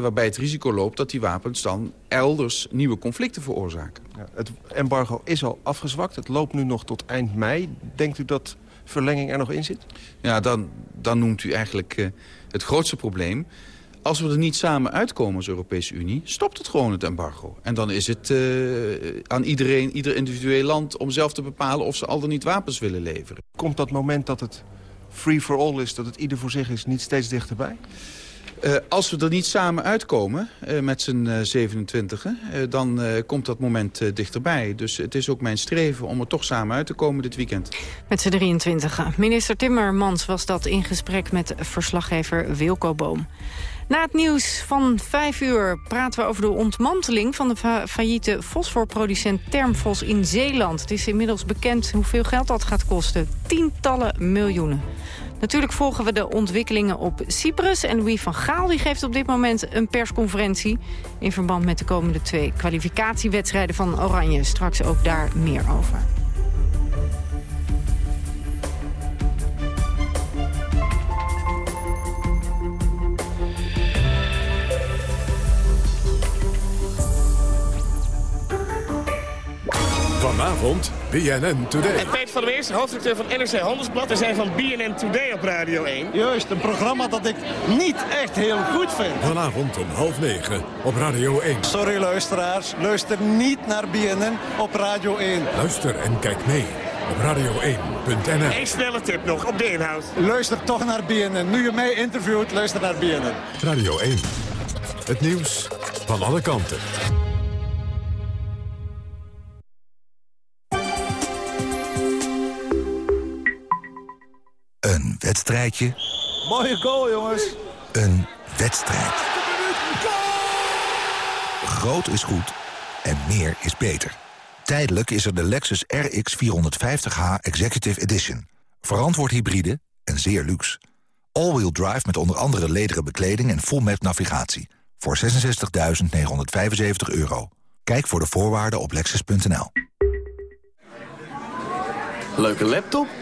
waarbij het risico loopt dat die wapens dan elders nieuwe conflicten veroorzaken. Ja, het embargo is al afgezwakt, het loopt nu nog tot eind mei. Denkt u dat verlenging er nog in zit? Ja, dan, dan noemt u eigenlijk uh, het grootste probleem. Als we er niet samen uitkomen als Europese Unie, stopt het gewoon het embargo. En dan is het uh, aan iedereen, ieder individueel land om zelf te bepalen of ze al dan niet wapens willen leveren. Komt dat moment dat het free for all is, dat het ieder voor zich is, niet steeds dichterbij? Uh, als we er niet samen uitkomen uh, met z'n uh, 27 dan komt dat moment dichterbij. Dus het is ook mijn streven om er toch samen uit te komen dit weekend. Met z'n 23. Minister Timmermans was dat in gesprek met verslaggever Wilco Boom. Na het nieuws van vijf uur praten we over de ontmanteling... van de fa failliete fosforproducent Termfos in Zeeland. Het is inmiddels bekend hoeveel geld dat gaat kosten. Tientallen miljoenen. Natuurlijk volgen we de ontwikkelingen op Cyprus. En Louis van Gaal die geeft op dit moment een persconferentie... in verband met de komende twee kwalificatiewedstrijden van Oranje. Straks ook daar meer over. Vanavond BNN Today. En Peter van der Weers, hoofdredacteur van NRC Handelsblad. We zijn van BNN Today op Radio 1. Juist, een programma dat ik niet echt heel goed vind. Vanavond om half negen op Radio 1. Sorry luisteraars, luister niet naar BNN op Radio 1. Luister en kijk mee op radio1.nl. Eén snelle tip nog op de inhoud. Luister toch naar BNN. Nu je mij interviewt, luister naar BNN. Radio 1. Het nieuws van alle kanten. Een wedstrijdje. Mooie goal, jongens. Een wedstrijd. Groot is goed en meer is beter. Tijdelijk is er de Lexus RX 450h Executive Edition. Verantwoord hybride en zeer luxe. All-wheel drive met onder andere lederen bekleding en full map navigatie. Voor 66.975 euro. Kijk voor de voorwaarden op lexus.nl. Leuke laptop?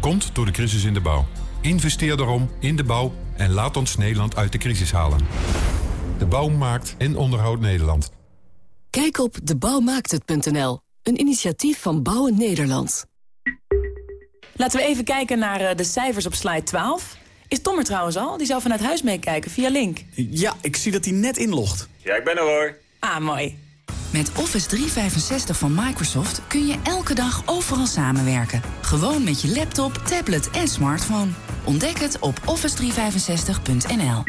komt door de crisis in de bouw. Investeer daarom in de bouw en laat ons Nederland uit de crisis halen. De bouw maakt en onderhoudt Nederland. Kijk op debouwmaakthet.nl, een initiatief van Bouwen Nederland. Laten we even kijken naar de cijfers op slide 12. Is Tom er trouwens al? Die zou vanuit huis meekijken via Link. Ja, ik zie dat hij net inlogt. Ja, ik ben er hoor. Ah, mooi. Met Office 365 van Microsoft kun je elke dag overal samenwerken. Gewoon met je laptop, tablet en smartphone. Ontdek het op office365.nl.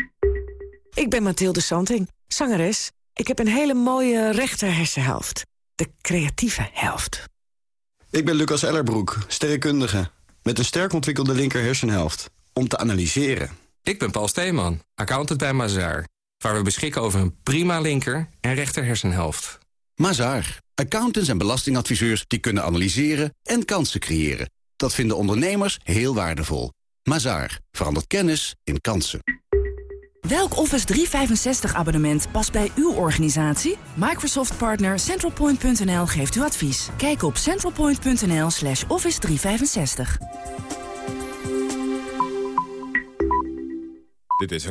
Ik ben Mathilde Santing, zangeres. Ik heb een hele mooie rechter hersenhelft. De creatieve helft. Ik ben Lucas Ellerbroek, sterrenkundige. Met een sterk ontwikkelde linker hersenhelft. Om te analyseren. Ik ben Paul Steeman, accountant bij Mazaar. Waar we beschikken over een prima linker en rechter hersenhelft. Mazaar. Accountants en belastingadviseurs die kunnen analyseren en kansen creëren. Dat vinden ondernemers heel waardevol. Mazaar. Verandert kennis in kansen. Welk Office 365 abonnement past bij uw organisatie? Microsoft partner centralpoint.nl geeft u advies. Kijk op centralpoint.nl slash office 365. Dit is